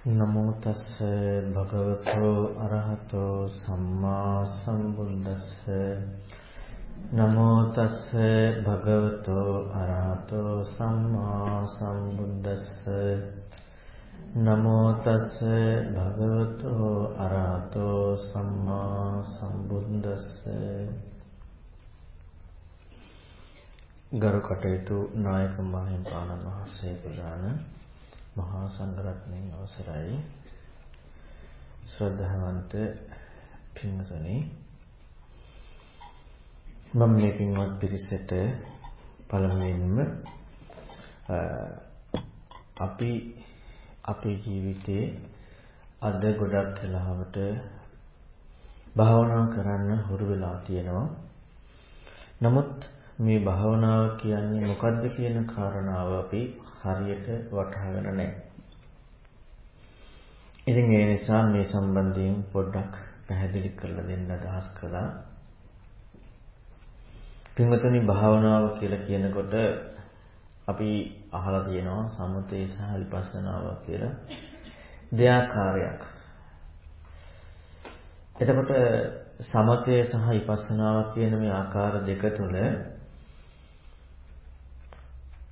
නමෝ තස්ස භගවතෝ අරහතෝ සම්මා සම්බුද්දස්ස. නමෝ තස්ස භගවතෝ අරහතෝ සම්මා සම්බුද්දස්ස. නමෝ තස්ස භගවතෝ අරහතෝ සම්මා සම්බුද්දස්ස. ගරු කටයුතු නායක මහින්පාණන් වහන්සේ ප්‍රදාන මහා සංඝරත්නයන් අවසරයි ශ්‍රද්ධාවන්ත පින්වතුනි මම මේ පින්වත් පිරිසට පළමුවෙන්ම අපි අපේ ජීවිතේ අද ගොඩක් වෙලාවට භාවනා කරන්න හුරු වෙලා තියෙනවා. නමුත් මේ භාවනාව කියන්නේ මොකද්ද කියන කාරණාව අපි හරියට වටහාගෙන නැහැ. ඉතින් ඒ නිසා මේ සම්බන්ධයෙන් පොඩ්ඩක් පැහැදිලි කරලා දෙන්න අදහස් කළා. පින්වතුනි භාවනාව කියලා කියනකොට අපි අහලා තියෙනවා සමතේ සහ විපස්සනාව කියලා දෙආකාරයක්. එතකොට සමතය සහ විපස්සනාව කියන මේ ආකාර දෙක තුළ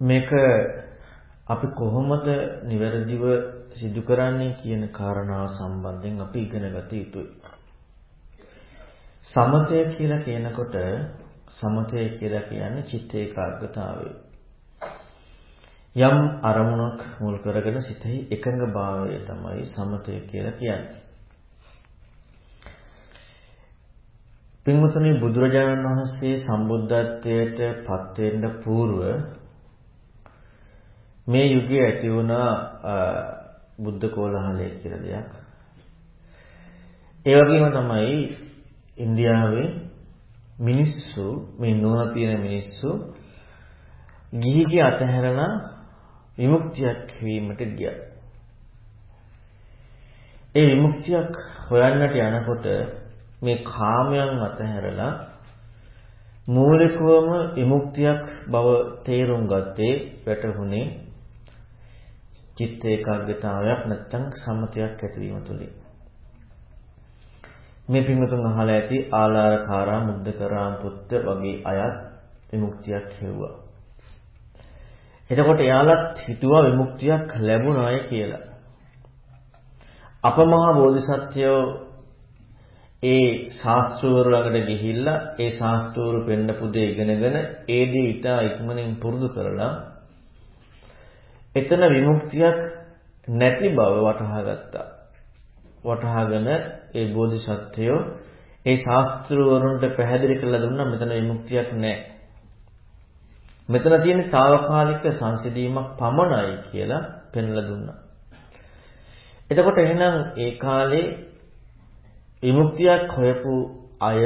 මේක අපි කොහොමද නිවැරදිව සිදු කරන්නේ කියන කාරණාව සම්බන්ධයෙන් අපි ඉගෙන ගත යුතුයි. සමතය කියලා කියනකොට සමතය කියලා කියන්නේ චිත්ත ඒකාග්‍රතාවය. යම් අරමුණක් මුල් කරගෙන සිතෙහි එකඟභාවය තමයි සමතය කියලා කියන්නේ. පින්වතුනි බුදුරජාණන් වහන්සේ සම්බුද්ධත්වයට පත් වෙන්න పూర్ව මේ යුගයේ ඇති වුණා බුද්ධ කෝලහලය කියලා දෙයක්. ඒ වගේම තමයි ඉන්දියාවේ මිනිස්සු මේ නුවණ තියෙන මිනිස්සු ගිහිගේ අතහැරලා විමුක්තියක් වීමට ගියා. ඒ විමුක්තියක් හොයන්නට යනකොට මේ කාමයන් අතහැරලා මූලිකවම විමුක්තියක් බව තේරුම් ගත්තේ වැටහුනේ චිත්ත ඒකාග්‍රතාවයක් නැත්නම් සම්මතයක් ඇතිවීම තුළින් මේ පින්වතුන් අහලා ඇති ආලාරකාරා මුද්දකරාම් පුත්ත වගේ අයත් විමුක්තියක් හෙව්වා. එතකොට එයාලත් හිතුවා විමුක්තියක් ලැබුණාය කියලා. අපමහා බෝධිසත්වයෝ ඒ ශාස්ත්‍රවරු ළඟට ගිහිල්ලා ඒ ශාස්ත්‍රවරු පෙන්නපු දේ ඉගෙනගෙන ඒ දේ ඊට ඉක්මනින් පුරුදු කරලා එතන විමුක්තියක් නැති බව වටහා ගත්තා. වටහාගෙන ඒ බෝධිසත්වයෝ ඒ ශාස්ත්‍රවරුන්ට පැහැදිලි කරලා දුන්නා මෙතන විමුක්තියක් නැහැ. මෙතන තියෙන తాවකාලික සංසිඳීමක් පමණයි කියලා පෙන්ලා දුන්නා. එතකොට එහෙනම් ඒ කාලේ විමුක්තියක් හොයපු අය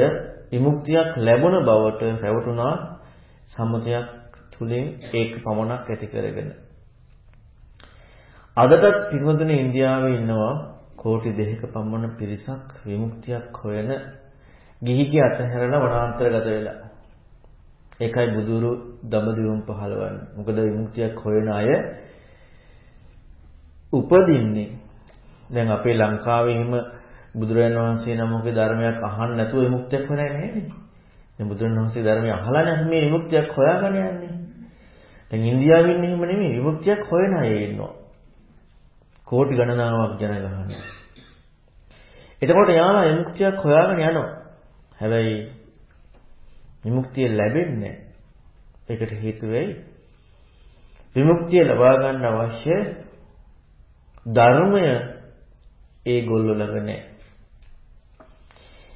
විමුක්තියක් ලැබුණ බවට රැවටුණා සම්මතයක් තුලින් ඒක පමණක් ඇති කරගෙන. අදටත් පින්වතුනි ඉන්දියාවේ ඉන්නවා කෝටි දෙකක පමණ පිරිසක් විමුක්තියක් හොයන ගිහිගේ අතහැරලා වනාන්තරගත වෙලා. ඒකයි බුදුරු දඹදිවුම් පහළවන්නේ. මොකද විමුක්තියක් හොයන අය උපදින්නේ දැන් අපේ ලංකාවේ එහෙම බුදුරජාණන් වහන්සේ නමකගේ ධර්මයක් අහන්න නැතුව විමුක්තියක් හොයන්නේ නැහැ දැන් බුදුරජාණන් වහන්සේ ධර්මය අහලා නැහැ මේ විමුක්තියක් හොයාගෙන යන්නේ. දැන් ඉන්දියාවේ ඉන්නේ එහෙම නෙමෙයි විමුක්තියක් හොයන අය ඉන්නවා. කෝටි ගණනාවක් ජන ගහන. එතකොට යාලා විමුක්තියක් හොයාගෙන යනවා. හැබැයි විමුක්තිය ලැබෙන්නේ ඒකට හේතු වෙයි විමුක්තිය ලබා ගන්න අවශ්‍ය ධර්මය ඒගොල්ලෝ ළඟ නැහැ.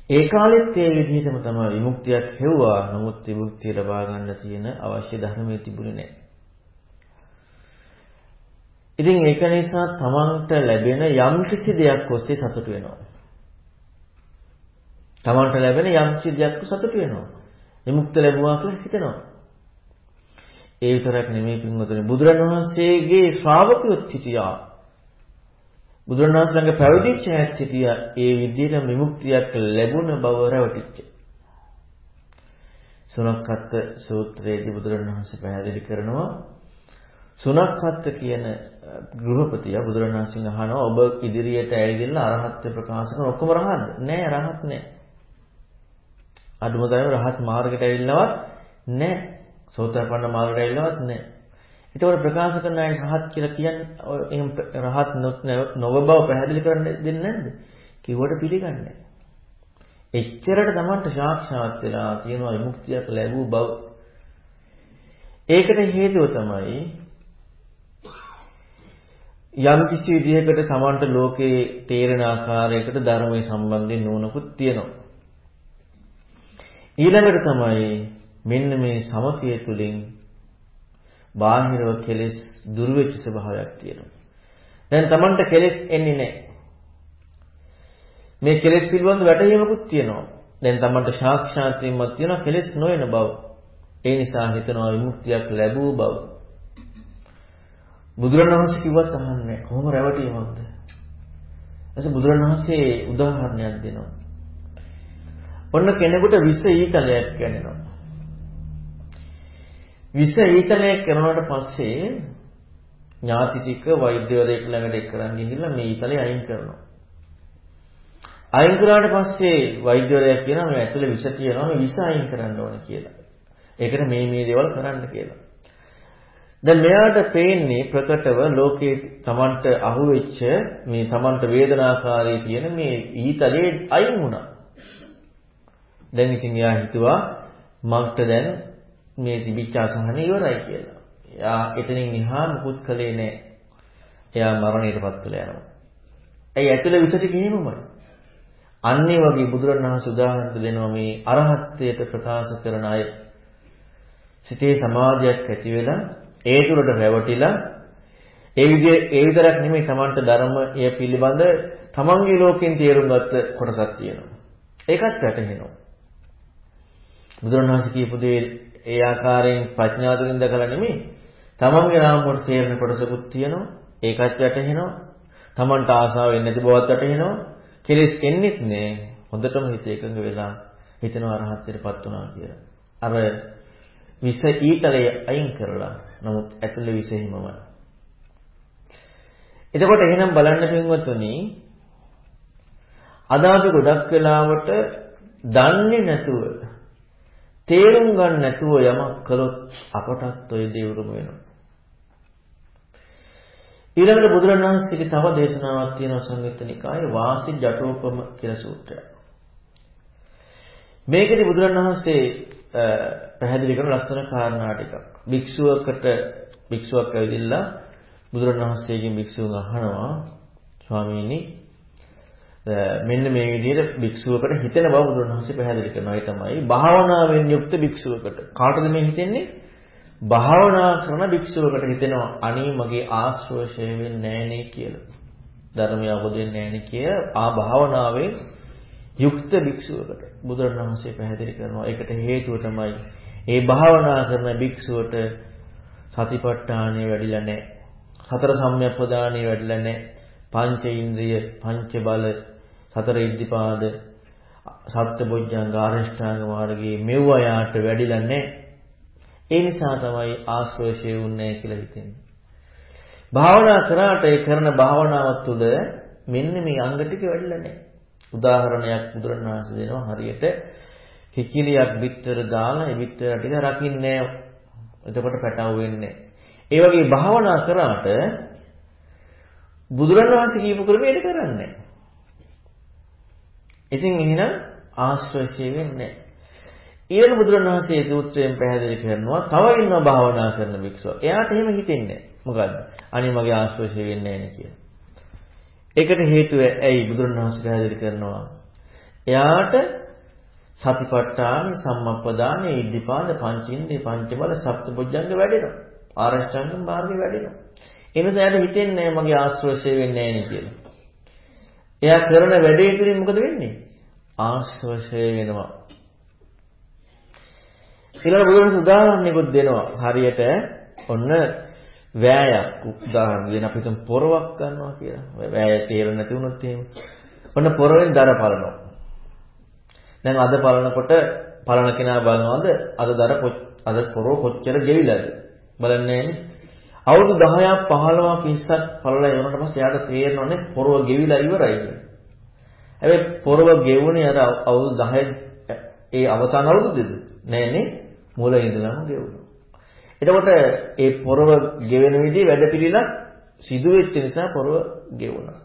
ඒ කාලෙත් ඒ විදිහටම තමයි විමුක්තියක් හෙව්වා. නමුත් විමුක්තිය ලබා ගන්න තියෙන අවශ්‍ය ධර්මයේ තිබුණේ නැහැ. ඉතින් ඒක නිසා තමන්ට ලැබෙන යම් කිසි දෙයක් ඔස්සේ සතුට වෙනවා. තමන්ට ලැබෙන යම් කිසි දෙයක් සතුට වෙනවා. විමුක්ත ලැබුවා කියලා හිතෙනවා. ඒ විතරක් නෙමෙයි පින්වතුනි බුදුරණවහන්සේගේ ශ්‍රාවකයොත් හිටියා. බුදුරණවහන්සේ ළඟ පැවිදිච්ච ඇත් හිටියා. ඒ විදිහට විමුක්තියක් ලැබුණ බව රැවටිච්ච. සුනක්කත් සූත්‍රයේදී බුදුරණවහන්සේ පැහැදිලි කරනවා සුනක්කත් කියන ගෘහපතියා බුදුරණාහිසින් අහනවා ඔබ ඉදිරියට ඇවිල්ලා අරහත්ත්ව ප්‍රකාශ කරන ඔක්කොම රහත්ද? නෑ රහත් නෑ. අදුම තරම රහත් මාර්ගයට ඇවිල්ලවත් නෑ. සෝතාපන්න මාර්ගයට ඇවිල්ලවත් නෑ. ඒතකොට ප්‍රකාශ කරන අය රහත් කියලා කියන්නේ එහෙම රහත් නොව බව පැහැදිලි කරන්න දෙන්නේ නැද්ද? කිව්වට පිළිගන්නේ නැහැ. එච්චරට Tamanට සාක්ෂාත් වෙලා තියෙනවා විමුක්තියක් ලැබූ බව. ඒකට හේතුව තමයි යම් කිසි විදිහකට Tamanට ලෝකේ තේරෙන ආකාරයකට ධර්මයේ සම්බන්ධයෙන් නුවණකුත් තියෙනවා. ඊළඟට තමයි මෙන්න මේ සමතිය තුලින් බාහිරව කෙලෙස් දුර වෙච්ච ස්වභාවයක් තියෙනවා. දැන් Tamanට කෙලෙස් එන්නේ නැහැ. මේ කෙලෙස් පිළිබඳ වැටහීමකුත් තියෙනවා. දැන් Tamanට සාක්ෂාත් වීමක් තියෙනවා කෙලෙස් නොවන බව. ඒ නිසා හිතනවා විමුක්තියක් ලැබූ බව. බුදුරණවහන්සේ කිව්වත් අහන්නේ කොහොම රැවටීමක්ද? එතකොට බුදුරණවහන්සේ උදාහරණයක් දෙනවා. ඔන්න කෙනෙකුට විස ඊතලයක් ගන්නවා. විස ඊතලයක් කරනවට පස්සේ ඥාති ටික වෛද්‍යවරයෙක් ළඟට එක්කරන් ගිහිල්ලා මේ ඊතලේ අයින් කරනවා. අයින් කරාට පස්සේ වෛද්‍යවරයා කියනවා මේ ඇතුලේ විස තියෙනවා මේ විස අයින් කරන්න ඕනේ කියලා. ඒකට මේ මේ දේවල් කරන්න කියලා. දැන් මෙයාට පේන්නේ ප්‍රකටව ලෝකේ Tamanට අහුවෙච්ච මේ Tamanට වේදනාකාරී තියෙන මේ ඊතලේ අයින් වුණා. දැන් ඉතින් එයා හිතුවා මන්ට දැන් මේ තිබිච්ච අසහන ඉවරයි කියලා. එයා එතනින් එහා මුකුත් කළේ නැහැ. එයා මරණයටපත් වෙලා යනවා. ඇයි ඇතුළේ විස ටික එහෙමමයි. අන්නේ වගේ බුදුරණවහන්සේ උදාහරණ දෙනවා මේ අරහත්ත්වයට ප්‍රකාශ කරන අය සිතේ සමාධියක් ඇති වෙලා ඒ තුළට රැවටිලා ඒ විදිහේ ඒ විතරක් නෙමෙයි Tamanට ධර්මය පිළිබඳ තමන්ගේ ලෝකෙන් තේරුම් ගත්ත කොටසක් තියෙනවා. ඒකත් වැටහෙනවා. බුදුරණවහන්සේ කියපු දේ ඒ ආකාරයෙන් ප්‍රඥාවෙන් දැකලා නෙමෙයි. තමන්ගේ නාම වල තේරෙන කොටසකුත් තියෙනවා. ඒකත් වැටහෙනවා. තමන්ට ආසාවෙන් නැති බවත් වැටහෙනවා. කෙලෙස් එන්නෙත් නෑ. හොඳටම හිත එකඟ වෙලා හිතනවා අරහත්ත්වයටපත් වුණා කියලා. අර විස ඊතලය අයින් කරලා නමුත් ඇතුළේ විස හිමමයි. එතකොට එහෙනම් බලන්න පින්වතුනි අද අපි ගොඩක් වෙලාවට දන්නේ නැතුව තේරුම් ගන්න නැතුව යමක් කළොත් අපටත් ඔය දේ උරුම වෙනවා. ඊළඟට බුදුරණවහන්සේගේ තව දේශනාවක් තියෙනවා සංයුත්ත නිකායේ වාසි ජටෝපම කියලා සූත්‍රය. මේකෙදි බුදුරණවහන්සේ පැහැදිලි කරන ලස්සන කාරණා ටිකක්. භික්ෂුවකට භික්ෂුවක් ඇවිදilla බුදුරණවහන්සේගෙන් භික්ෂුන් අහනවා ස්වාමීනි මෙන්න මේ විදිහට භික්ෂුවකට හිතෙන බව බුදුරණවහන්සේ පැහැදිලි කරනවා. ඒ තමයි භාවනාවෙන් යුක්ත භික්ෂුවකට. කාටද මේ හිතෙන්නේ? භාවනා කරන භික්ෂුවකට හිතෙනවා අනේ මගේ ආශ්‍රවශය වෙන්නේ නැහනේ කියලා. ධර්මය අවබෝධ වෙන්නේ නැහනේ කිය ආ භාවනාවෙන් යුක්ත භික්ෂුවකට බුදුරණවහන්සේ පැහැදිලි කරනවා. ඒකට හේතුව තමයි ඒ භාවනා කරන භික්ෂුවට සතිපට්ඨානය වැඩිලා නැහැ. හතර සම්‍යක්පදානිය වැඩිලා නැහැ. පංච ඉන්ද්‍රිය, පංච බල, සතර ඉද්ධිපාද සත්‍යබොජ්ජංග ආරෂ්ඨාංග මාර්ගයේ මෙව්ව යාට වැඩිලා නැහැ. ඒ නිසා තමයි ආශ්‍රේෂය වුන්නේ කියලා හිතෙන්නේ. භාවනා කරාට ඒ කරන භාවනාව තුළ මෙන්න මේ අංග ටික වැඩිලා නැහැ. උදාහරණයක් බුදුරණවහන්සේ දෙනවා හරියට කිකිලියක් පිටර දාලා ඒ පිටර ටික රකින්නේ එතකොට පැටව වෙන්නේ. ඒ වගේ භාවනා කරාට බුදුරණවහන්සේ කියපු ක්‍රමයට කරන්නේ නැහැ. ඉතින් එහෙනම් ආශ්‍රය වෙන්නේ ඊළඟ බුදුරණවහන්සේ සූත්‍රයෙන් පැහැදිලි කරනවා තව ඉන්න භාවනා කරන වික්ෂුව. එයාට එහෙම හිතෙන්නේ මොකද්ද? අනේ මගේ ආශ්‍රය වෙන්නේ නැහැ කියලා. ඒකට හේතුව ඇයි බුදුරණවහන්සේ පැහැදිලි කරනවා? එයාට සතිපට්ඨාන සම්මප්පදාන ඉද්ධිපාද පංචින්දේ පංචබල සප්තබොජ්ජංග වැඩෙනවා. ආරෂ්ඨාංග මාර්ගය වැඩෙනවා. එනිසා එයාට හිතෙන්නේ මගේ ආශ්‍රය වෙන්නේ නැහැ කියලා. එයා කරන වැඩේ තුලින් මොකද වෙන්නේ? ආශ්‍රය වෙනවා. ඊළඟ බුදුරජාණන් උදාහරණයකුත් දෙනවා. හරියට ඔන්න වෑයක් උදාහරණ දෙන අපි හිතමු පොරවක් ගන්නවා කියලා. වෑය තේරෙන්නේ නැති වුණොත් එහෙම. ඔන්න පොරවෙන් දර පලනවා. දැන් අද පලනකොට පලන කෙනා බලනවාද අද දර අද පොරව කොච්චර ගෙවිලාද? බලන්නේ අවුරුදු 10ක් 15ක් 20ක් පළලා ඉවරනට පස්සේ එයාට තේරෙනවනේ පොරව ගෙවිලා ඉවරයි කියලා. හැබැයි පොරව ගෙවුනේ අර අවුරුදු 10 ඒ අවසාන අවුරුද්දේද? නෑනේ මුල ඉඳලම ගෙවුණා. එතකොට ඒ පොරව ගෙවෙන විදිහේ වැඩපිළිවෙලක් සිදු වෙච්ච නිසා පොරව ගෙවුණා.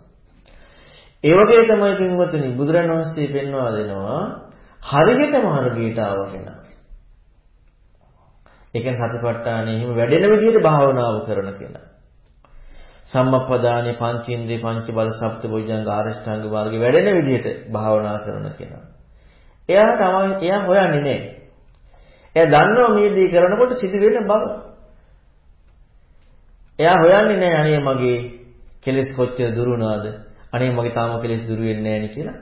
ඒ වගේ තමයි පින්වතුනි බුදුරණවහන්සේ පෙන්වා දෙනවා හරියටම හරියට ආව කෙනා. ඒ කියන්නේ සතිපට්ඨානෙ හිම වැඩෙන විදිහට භාවනාව කරන කෙනා. සම්මප්පදානේ පංචේන්ද්‍රේ පංච බල සප්ත බොජ්ජංග ආරෂ්ඨාංග මාර්ගේ වැඩෙන විදිහට භාවනා කරන කෙනා. එයාට එයා හොයන්නේ නැහැ. එයා දන්නවා මේ දේ කරනකොට සිදු වෙන බව. එයා හොයන්නේ නැහැ අනේ මගේ කෙලෙස් කොච්චර දුරු වුණාද? අනේ මගේ තාම කෙලෙස් දුරු වෙන්නේ නැහැ නේ කියලා.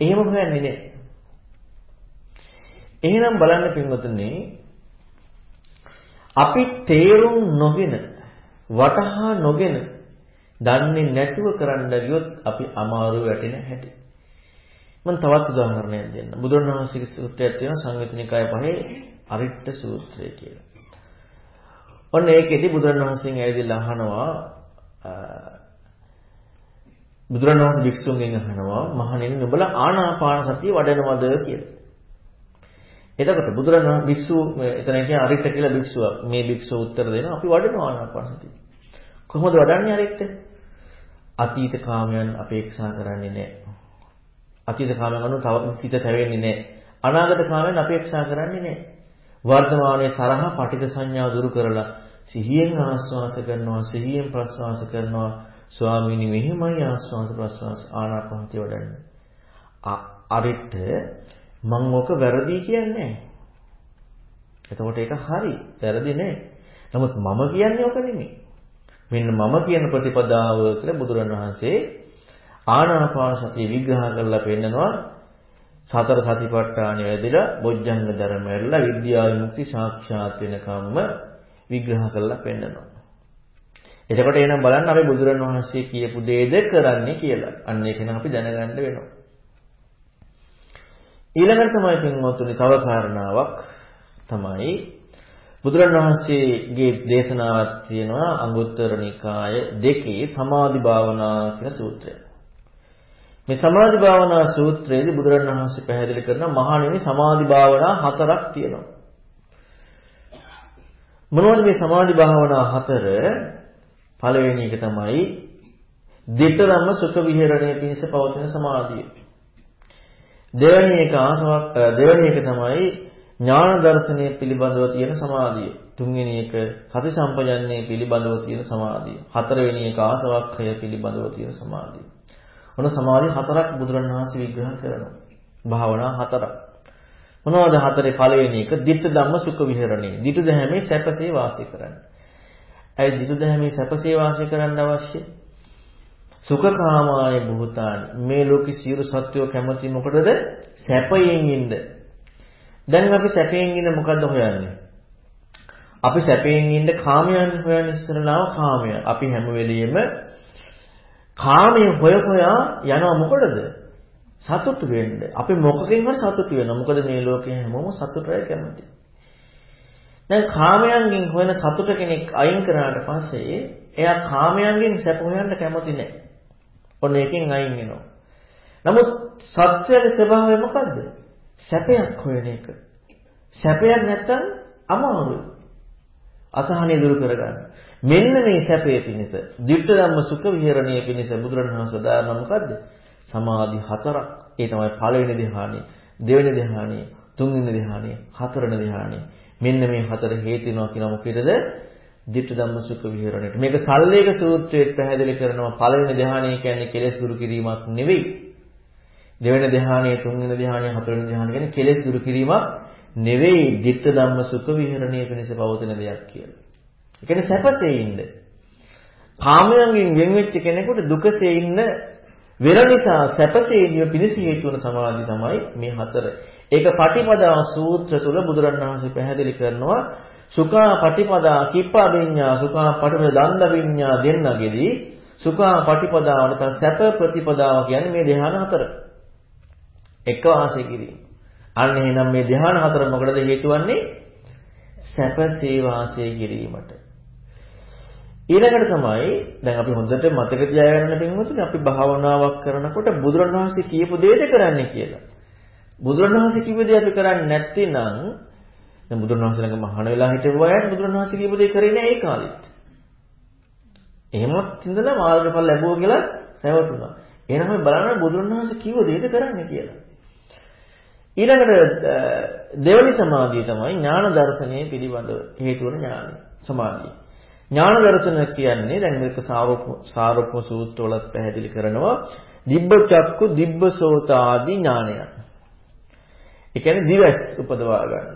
එහෙම හොයන්නේ නැහැ. එහෙනම් බලන්න පින්වතුනි අපි තේරුම් නොගෙන වටහා නොගෙන දන්නේ නැතුව කරන්න ගියොත් අපි අමාරු වැටෙන හැටි. මම තවත් උදාහරණයක් දෙන්න. බුදුරණවහන්සේගේ සූත්‍රයක් තියෙනවා සංයුතනිකාය පහේ අරිට්ඨ සූත්‍රය කියලා. ඔන්න ඒකෙදි බුදුරණවහන්සේගෙන් ඇවිදලා අහනවා බුදුරණවහන්සේ භික්ෂුන්ගෙන් අහනවා මහණෙනි නුඹලා ආනාපාන සතිය වඩනවද කියලා. එතකොට බුදුරණවහන්සේ භික්ෂු එතන කියන්නේ අරිට්ඨ කියලා භික්ෂුවක්. මේ භික්ෂුව උත්තර දෙනවා අපි වඩනවා ආනාපාන සතිය. කොහොමද වඩන්නේ අරිට්ඨ? අතීත කාමයන් අපේක්ෂා කරන්නේ නැහැ. අතීත කාමයන් අනුව තව හිත තැවෙන්නේ නැහැ. අනාගත කාමයන් අපේක්ෂා කරන්නේ නැහැ. වර්තමානයේ තරහ පටික සංඥාව දුරු කරලා සිහියෙන් ආස්වාස කරනවා සිහියෙන් ප්‍රස්වාස කරනවා ස්වාමීනි මෙහෙමයි ආස්වාස ප්‍රස්වාස ආනාපානති වඩන්නේ. අරිට මං ඔක වැරදි කියන්නේ එතකොට ඒක හරි වැරදි නෑ. නමුත් මම කියන්නේ ඔක නෙමෙයි. මෙන්න මම කියන ප්‍රතිපදාව කියලා බුදුරණවහන්සේ ආනාපාන සතිය විග්‍රහ කරලා පෙන්නනවා සතර සතිපට්ඨාන වැදලා බොජ්ජංග ධර්ම වැදලා විද්‍යා විමුක්ති සාක්ෂාත් වෙනකම්ම විග්‍රහ කරලා පෙන්නනවා. එතකොට එහෙනම් බලන්න අපි බුදුරණවහන්සේ කියපු දේද කරන්නේ කියලා. අන්න ඒක නම් අපි දැනගන්න වෙනවා. ඊළඟට තමයි පින්වත්නි තව කාරණාවක් තමයි බුදුරණවහන්සේගේ දේශනාවක් තියෙනවා අංගුත්තර නිකාය දෙකේ සමාධි භාවනා කියලා සූත්‍රය. මේ සමාධි භාවනා සූත්‍රයේදී බුදුරණවහන්සේ පැහැදිලි කරන මහණෙනි සමාධි භාවනා හතරක් තියෙනවා. මොනවද මේ සමාධි භාවනා හතර? පළවෙනි එක තමයි දෙතරම සුඛ විහරණය පිණිස පවතින සමාධිය. දෙවෙනි එක ආසවක් දෙවෙනි එක තමයි ඥාන දර්ශනය පිළිබඳව තියෙන සමාධිය. තුන්වෙනි එක සති සම්පජන්ණය පිළිබඳව තියෙන සමාධිය. හතරවෙනි එක ආසවක්ඛය පිළිබඳව තියෙන සමාධිය. මොන සමාධි හතරක් බුදුරණවහන්සේ විග්‍රහ කරනවා. භාවනා හතරක්. මොනවද හතරේ පළවෙනි එක? ditta ධම්ම සුඛ විහරණේ. ditta ධම්මේ සැපසේ වාසය කරන්නේ. ඇයි ditta ධම්මේ සැපසේ වාසය කරන්න අවශ්‍ය? සුඛකාමාය භූතානි. මේ ලෝකේ සියලු සත්වෝ කැමති මොකටද? සැපයෙන් ඉන්න. දැන් අපි සැපයෙන් ඉන්න මොකද්ද හොයන්නේ? අපි සැපයෙන් ඉන්න කාමයන් හොයන ඉස්සරලාම කාමය. අපි හැම වෙලෙම කාමයේ හොය හොයා යනවා මොකටද? සතුටු වෙන්න. අපි මොකකින් හරි සතුටු වෙනවා. මොකද මේ ලෝකේ හැමෝම සතුටයි කැමති. දැන් කාමයන්ගෙන් හොයන සතුට කෙනෙක් අයින් කරාට පස්සේ එයා කාමයන්ගෙන් සැප හොයන්න කැමති නැහැ. ඔන්න එකෙන් අයින් වෙනවා. නමුත් සත්‍යයේ ස්වභාවය මොකද්ද? සැපයක් හොයන එක. සැපයක් නැත්තම් අමාරුයි. අසහනය දුරු කරගන්න. මෙන්න මේ සැපයේ පිණිස, ධිට්ඨ ධම්ම සුඛ විහරණයේ පිණිස බුදුරණවහන්සේ දාන මොකද්ද? සමාධි හතරක්. ඒ තමයි පළවෙනි ධ්‍යානෙ, දෙවෙනි ධ්‍යානෙ, තුන්වෙනි ධ්‍යානෙ, හතරවෙනි ධ්‍යානෙ. මෙන්න මේ හතර හේතු වෙනවා කියන මොකේද? ධිට්ඨ ධම්ම සුඛ විහරණයට. මේක සල්ලේක සූත්‍රයේ පැහැදිලි කරනවා පළවෙනි ධ්‍යානය කියන්නේ කෙලෙස් දුරු කිරීමක් නෙවෙයි. දෙවෙනි ධ්‍යානය, තුන්වෙනි ධ්‍යානය, හතරවෙනි ධ්‍යානය කියන්නේ කෙලෙස් දුරු කිරීමක් නෙවෙයි. ධිට්ඨ ධම්ම සුඛ විහරණය පිණිස පවතින දෙයක් කියලා. ඒ කියන්නේ සැපසේ ඉන්න. කාමයන්ගෙන් වෙන් වෙච්ච කෙනෙකුට දුකසේ ඉන්න වෙර නිසා සැපසේ ඉන්න පිණිස හේතු වන සමාධි තමයි මේ හතර. ඒක පටිපදා සූත්‍ර තුල බුදුරණවහන්සේ පැහැදිලි කරනවා සුඛා පටිපදා කිප්පා විඤ්ඤා සුඛා පටිපදා දන්ද විඤ්ඤා දෙන්නගෙදී සුඛා පටිපදාව නැත්නම් සැප ප්‍රතිපදාව කියන්නේ මේ ධ්‍යාන හතර. එක වාසය කිරීම. අන්න එහෙනම් මේ ධ්‍යාන හතර මොකටද හේතු වන්නේ? සැපසේ වාසය කිරීමට. ඊළඟට තමයි දැන් අපි හොඳට මතක තියාගන්න පින්වතුනි අපි භාවනාවක් කරනකොට බුදුරණවහන්සේ කියපු දේද කරන්නේ කියලා. බුදුරණවහන්සේ කිව්ව දේ අපි කරන්නේ නැත්නම් දැන් බුදුරණවහන්සේ ළඟ මහාන වෙලා හිටපු අයත් බුදුරණවහන්සේ කියපු දේ කරේ නෑ ඒ කාලෙත්. එහෙමත් ඉඳලා මාර්ගඵල ලැබුවා කියලා රැවටුණා. එහෙනම් අපි බලන්න බුදුරණවහන්සේ කිව්ව දේද කරන්නේ කියලා. ඊළඟට දෙවනි සමාධිය තමයි ඥාන දර්ශනයේ පිළිබඳ හේතු වන ඥානය. සමාධිය. ඥාන දර්ශන කියන්නේ දැන් මේක සාරෝප සාරෝප සූත්‍රවල පැහැදිලි කරනවා දිබ්බ චක්කු දිබ්බ සෝත ආදී ඥානය. ඒ කියන්නේ දිවස් උපදවා ගන්න.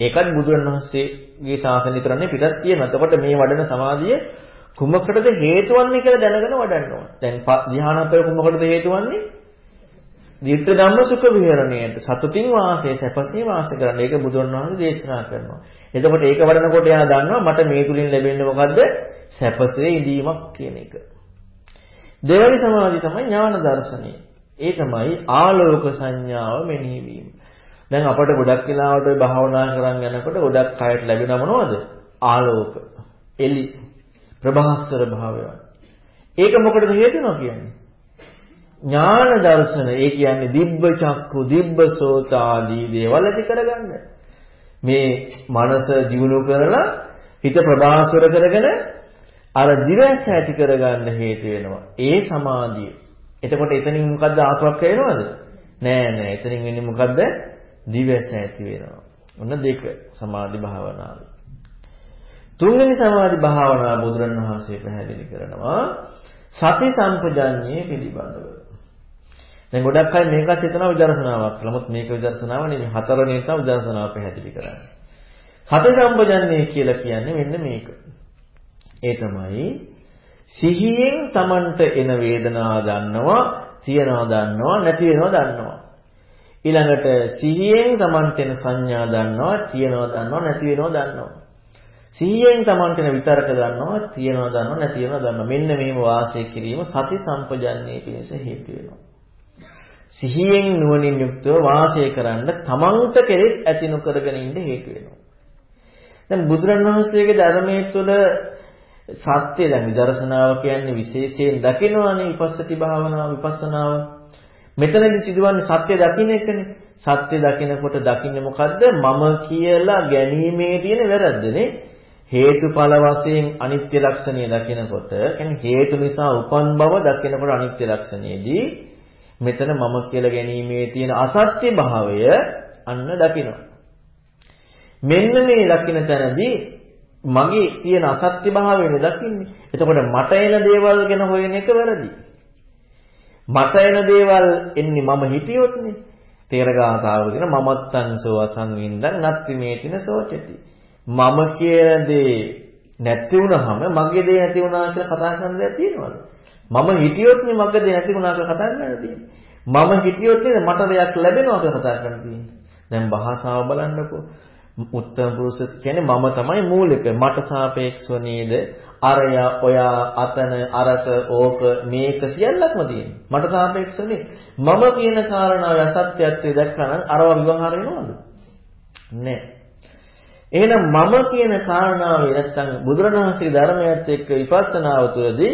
ඒකත් බුදුරණවහන්සේගේ ශාසනය කරන්නේ පිටත් තියෙනවා. එතකොට මේ වඩන සමාධිය කුමකටද හේතු වන්නේ කියලා දැනගෙන වඩන්න ඕන. දැන් ධ්‍යානතර කුමකටද හේතු වන්නේ? දිට්ඨ ධම්ම සුඛ විහරණයට සතුටින් වාසය සැපසේ වාසය කරන්න. ඒක බුදුරණවහන්සේ දේශනා කරනවා. එතකොට ඒක වඩනකොට එයා දන්නවා මට මේ තුලින් ලැබෙන්නේ මොකද්ද? සැපසේ ඉඳීමක් කියන එක. දෙවැනි සමාධිය තමයි ඥාන දර්ශනය. ඒ තමයි ආලෝක සංඥාව මෙනෙහි වීම. දැන් අපට ගොඩක් වෙලාවට ඔය භාවනා කරන් යනකොට ගොඩක් කයට ලැබෙන මොනවද? ආලෝක, එලි, ප්‍රභාස්තර භාවය. ඒක මොකටද හේතුනවා කියන්නේ? ඥාන දර්ශන ඒ කියන්නේ දිබ්බ චක්කු දිබ්බ සෝත ආදී දේවල් ඇති කරගන්න. මේ මනස දියුණු කරලා හිත ප්‍රබාස්වර කරගෙන අර දිවැස ඇති කරගන්න හේතු වෙනවා. ඒ සමාධිය. එතකොට එතනින් මොකද්ද ආසවක් වෙනවද? නෑ නෑ. එතනින් වෙන්නේ මොකද්ද? දිවැස ඇති වෙනවා. ඔන්න දෙක සමාධි භාවනාව. තුන්වෙනි සමාධි භාවනාව බුදුරණවහන්සේ පැහැදිලි කරනවා සති සම්පජාඤ්ඤයේ පිළිබඳව. දැන් ගොඩක් අය මේකත් හිතනවා විදර්ශනාවක් කියලා. නමුත් මේක විදර්ශනාව නෙමෙයි. හතරවෙනි තමයි විදර්ශනාව පැහැදිලි කරන්නේ. සති සම්පජන්ණය කියලා කියන්නේ මෙන්න මේක. ඒ තමයි සිහියෙන් Tamanට එන වේදනාව දන්නවා, තියනවා දන්නවා, නැති වෙනවා දන්නවා. ඊළඟට සිහියෙන් Tamanට එන සංඥා දන්නවා, තියනවා දන්නවා, නැති වෙනවා දන්නවා. සිහියෙන් Tamanට එන විතරක දන්නවා, තියනවා දන්නවා, නැති වෙනවා දන්නවා. මෙන්න මේව වාසය කිරීම සති සම්පජන්ණය පිණිස හේතු වෙනවා. සිහියෙන් නුවණින් යුක්තව වාසය කරන්න තමන්ට කෙරෙත් ඇති නොකරගෙන ඉන්න හේතු වෙනවා. දැන් බුදුරණවහන්සේගේ ධර්මයේ තුල සත්‍ය දැන් විදර්ශනාව කියන්නේ විශේෂයෙන් දකිනවානේ විපස්සති භාවනාව විපස්සනාව. මෙතනදී සිදුවන්නේ සත්‍ය දකින්න එකනේ. සත්‍ය දකිනකොට දකින්නේ මොකද්ද? මම කියලා ගැනීමේ තියෙන වැරද්දනේ. හේතුඵල වශයෙන් අනිත්‍ය ලක්ෂණය දකිනකොට කියන්නේ හේතු නිසා උපන් බව දකිනකොට අනිත්‍ය ලක්ෂණයේදී මෙතන මම කියලා ගැනීමේ තියෙන අසත්‍ය භාවය අන්න දකිනවා. මෙන්න මේ දකින්න තැනදී මගේ තියෙන අසත්‍ය භාවයනේ දකින්නේ. එතකොට මට එන දේවල් ගැන හොයන එක වැරදි. මට එන දේවල් එන්නේ මම හිතියොත්නේ. තේරගාතාව කියන මමත්තං සෝ අසංවින්දං නත්ති මේතින සෝචති. මම කියන දේ නැති වුනහම මගේ දේ නැති වුණා කියලා කතා කරන දේ තියෙනවද? මම හිතියොත් නේ මග දෙ නැති වුණා කියලා කතා කරන්න තියෙන්නේ. මම හිතියොත් නේ මට දෙයක් ලැබෙනවා කියලා කතා කරන්න තියෙන්නේ. දැන් භාෂාව බලන්නකෝ. උත්තම පුරුෂ කියන්නේ මම තමයි මූලික. මට සාපේක්ෂව නේද? අරය, ඔයා, අතන, අරක, ඕක මේක සියල්ලක්ම තියෙන්නේ. මට සාපේක්ෂවනේ. මම කියන කාරණාව අසත්‍යත්වයේ දැක්කනම් අරව විවහාර වෙනවද? නෑ. එහෙනම් මම කියන කාරණාවේ නැත්තම් බුදුරණවහන්සේගේ ධර්මයත් එක්ක විපස්සනාව තුළදී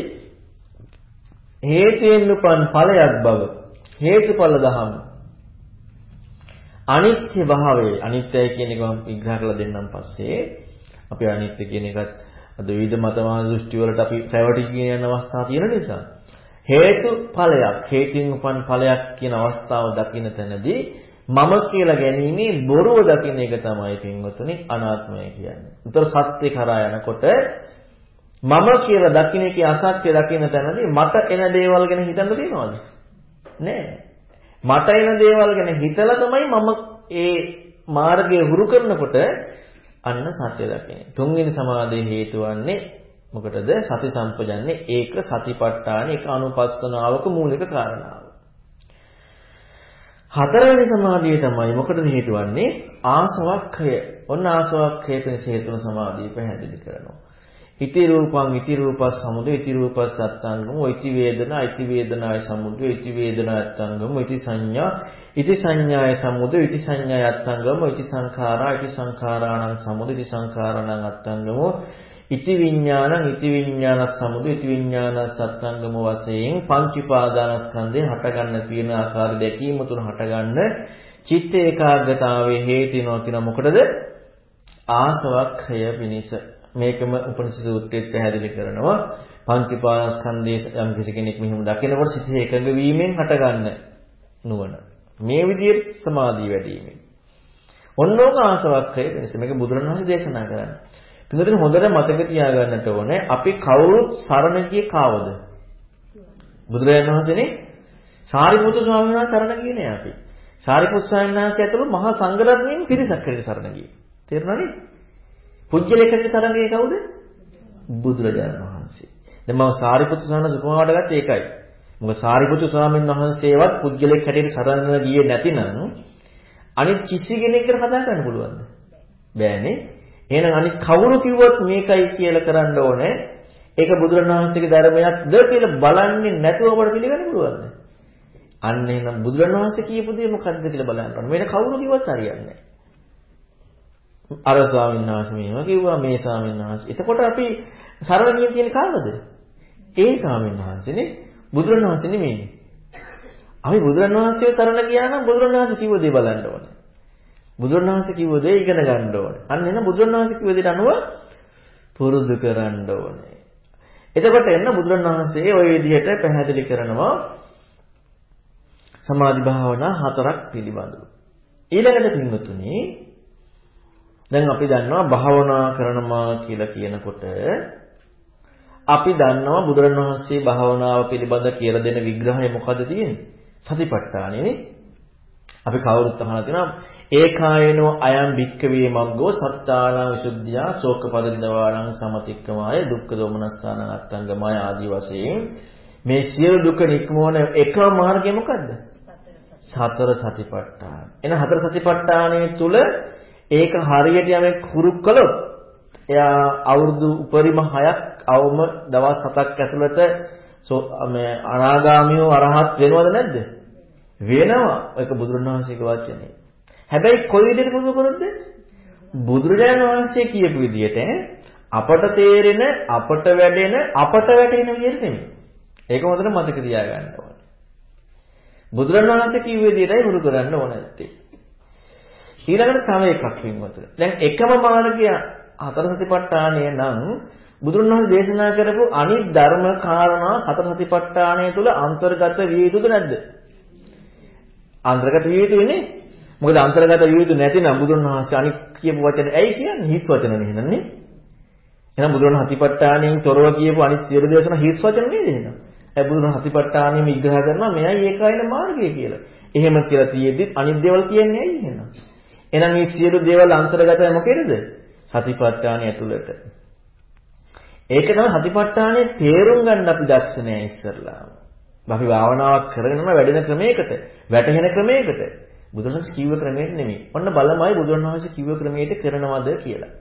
හේතුයෙන් උපන් ඵලයක් බව හේතුඵල දහම. අනිත්‍ය භාවයේ අනිත්‍යයි කියන එක මම විග්‍රහ කරලා දෙන්නම් පස්සේ. අපි අනිත්‍ය කියන එකත් අද විවිධ මතවාද දෘෂ්ටි වලට අපි පැවටි කියන යන අවස්ථා තියෙන නිසා. හේතු ඵලයක් හේතුන් උපන් ඵලයක් කියන අවස්ථාව දකින්න තැනදී මම කියලා ගැනීමේ බොරුව දකින්න එක තමයි පින්වතුනි අනාත්මය කියන්නේ. උතර සත්‍ය කරා යනකොට මම කියලා දකින්න එකේ අසත්‍ය දකින්න තැනදී මට එන දේවල් ගැන හිතන්න තියනවද? නෑ. මට එන දේවල් ගැන හිතලා තමයි මම ඒ මාර්ගය හුරු කරනකොට අන්න සත්‍ය දකින්නේ. තුන්වෙනි සමාධියේ හේතු වන්නේ මොකටද? සති සම්පජන්නේ ඒක සතිපට්ඨාන ඒක අනුපස්සනාවක මූලික කාරණාව. හතරවෙනි සමාධිය තමයි මොකටද හේතු වන්නේ? ආසවක්ඛය. ඔන්න ආසවක්ඛය පිණිස හේතුන සමාධිය පැහැදිලි කරනවා. ඉති රූපං ඉති රූපස් සමුදය ඉති රූපස් අත්ංගම ඉති වේදනා ඉති වේදනාය සමුදය ඉති වේදනා අත්ංගම ඉති සංඥා ඉති සංඥාය සමුදය ඉති සංඥාය අත්ංගම ඉති සංඛාරා ඉති සංඛාරාණං සමුදය ඉති සංඛාරාණං අත්ංගම ඉති විඥානං ඉති විඥානස් සමුදය ඉති විඥානස් සත්ංගම වශයෙන් පංච උපාදානස්කන්ධේ හටගන්න තියෙන ආකාරය දැකීම තුන හටගන්න චිත්ත ඒකාග්‍රතාවයේ හේතිනවා කියන මොකටද? ආසවක්ඛය පිනිස මේකම උපනිෂද් සූත්‍රයේ පැහැදිලි කරනවා පංච උපාදානස්කන්ධයේ යම් කිසි කෙනෙක් මෙහිම දකිනකොට සිත ඒකඟ වීමෙන් හටගන්න නුවණ මේ විදිහට සමාධිය වැඩි වීමෙන් ඔන්නෝක ආසවක්ඛය පිනිස මේක බුදුරණවහන්සේ දේශනා කරන්නේ පින්වතුනි හොඳට මතක තියාගන්නට ඕනේ අපි කවුරුත් සරණ ගියේ කාවද? බුදුරජාණන් වහන්සේනේ සාරිපුත්‍ර ස්වාමීන් වහන්සේ සරණ ගියේ නෑ අපි. සාරිපුත්‍ර ස්වාමීන් වහන්සේ ඇතුළු මහා සංඝරත්නයෙන් පිරිසක් හැටියට සරණ ගියේ. තේරුණානේ? පුජ්‍යලෙක් හැටියට සරණ ගියේ කවුද? බුදුරජාණන් වහන්සේ. දැන් මම සාරිපුත්‍ර ස්වාමීන් වහන්සේ උපමාවට ගත්තේ ඒකයි. මොකද සාරිපුත්‍ර ස්වාමීන් වහන්සේවත් පුජ්‍යලෙක් හැටියට සරණ ගියේ නැතිනම් අනිත් කිසි කෙනෙක්ට කතා කරන්න පුළුවන්ද? බෑනේ. එහෙනම් අනිත් කවුරු කිව්වොත් මේකයි කියලා කරන්න ඕනේ. ඒක බුදුරණවහන්සේගේ ධර්මයක්ද කියලා බලන්නේ නැතුව අපට පිළිගන්න පුළුවන්ද? අන්න එහෙනම් බුදුරණවහන්සේ කියපු දේ මොකද්ද කියලා බලන්න ඕනේ. වෙන කවුරු කිව්වත් හරියන්නේ නැහැ. අර ස්වාමීන් වහන්සේ මේව කිව්වා මේ ස්වාමීන් වහන්සේ. එතකොට අපි සරණ ගියන් තියෙන කාවද? ඒ ස්වාමීන් වහන්සේනේ බුදුරණවහන්සේ නෙමෙයි. අපි බුදුරණවහන්සේව සරණ ගියා නම් බුදුරණවහන්සේ කිව්ව දේ බලන්න ඕනේ. බුදුරණවහන්සේ කිව්ව දේ ඉගෙන ගන්න ඕනේ. අන්න එන බුදුරණවහන්සේ කිව්ව දේට අනුව පුරුදු කරන්න ඕනේ. එතකොට එන්න බුදුරණවහන්සේ ওই විදිහට පැහැදිලි කරනවා සමාධි භාවනා හතරක් පිළිබඳව. ඊළඟට පින්වතුනි දැන් අපි දන්නවා භාවනා කරනවා කියලා කියනකොට අපි දන්නවා බුදුරණවහන්සේ භාවනාව පිළිබඳ කියලා දෙන විග්‍රහය මොකද්ද තියෙන්නේ? සතිපට්ඨානෙනේ. අපි කවුරුත් අහලා තියෙනවා ඒකායනෝ අයම් භික්කවේ මග්ගෝ සත්තාලං විසුද්ධියා ශෝක පරිද්දවාණං සමතික්කමාය දුක්ඛ දෝමනස්සානං අත්තංගමාය ආදී වශයෙන් මේ සියලු දුක නික්මවන එකම මාර්ගය මොකද්ද? සතර සතිපට්ඨාන. එන හතර සතිපට්ඨානයේ තුල ඒක හරියට යමෙක් හුරු කළොත් එයා අවුරුදු උපරිම 6ක් අවම දවස් 7ක් ඇතුළත මේ අනාගාමීව අරහත් වෙනවද නැද්ද? වෙනවා. ඒක බුදුරණවහන්සේගේ වචනේ. හැබැයි කොයි විදිහට පුරුදු කරොත්ද? බුදුරජාණන් වහන්සේ කියපු විදිහට අපට තේරෙන, අපට වැඩෙන, අපට වැටෙන විදිහට නෙමෙයි. ඒක හොඳට මතක තියාගන්න ඕනේ. බුදුරජාණන් වහන්සේ කිව්ව විදිහටයි පුරුදු කරන්න ඕන නැත්තේ. ඊළඟට තව එකක් වින්වතුන. දැන් එකම මාර්ගය හතර සතිපට්ඨානය නම් බුදුරණවහන්සේ දේශනා කරපු අනිත් ධර්ම කාරණා හතර සතිපට්ඨානය තුල අන්තර්ගත විය යුතුද නැද්ද? අන්තර්ගත විය යුතුනේ. මොකද අන්තර්ගත විය යුතු නැතිනම් බුදුන් වහන්සේ අනික් කියපු වචන ඇයි කියන්නේ හිස් වචන නෙහෙනන්නේ. එහෙනම් බුදුන් හතිපට්ඨාණයෙන් තොරව කියපු අනිත් සියලු දේශන හිස් වචන නේද එහෙනම්. ඒ බුදුන් හතිපට්ඨාණයෙන් විග්‍රහ කරනවා මෙයයි ඒකයින මාර්ගය කියලා. එහෙම කියලා තියෙද්දි අනිත් දේවල් කියන්නේ ඇයි එහෙනම්. එහෙනම් මේ සියලු දේවල් අන්තර්ගතයි මොකේද? සතිපට්ඨාණය ඇතුළට. ඒක තමයි හතිපට්ඨානයේ තේරුම් ගන්න අපි දක්ෂ නෑ ඉස්සරලාම. අපි භාවනාවක් කරගෙනම වැඩෙන ක්‍රමයකට, වැටහෙන ක්‍රමයකට. බුදුරජාණන් කිව්ව ක්‍රමයට නෙමෙයි. ඔන්න බලමයි බුදුරජාණන් කිව්ව ක්‍රමයට කරනවද කියලා.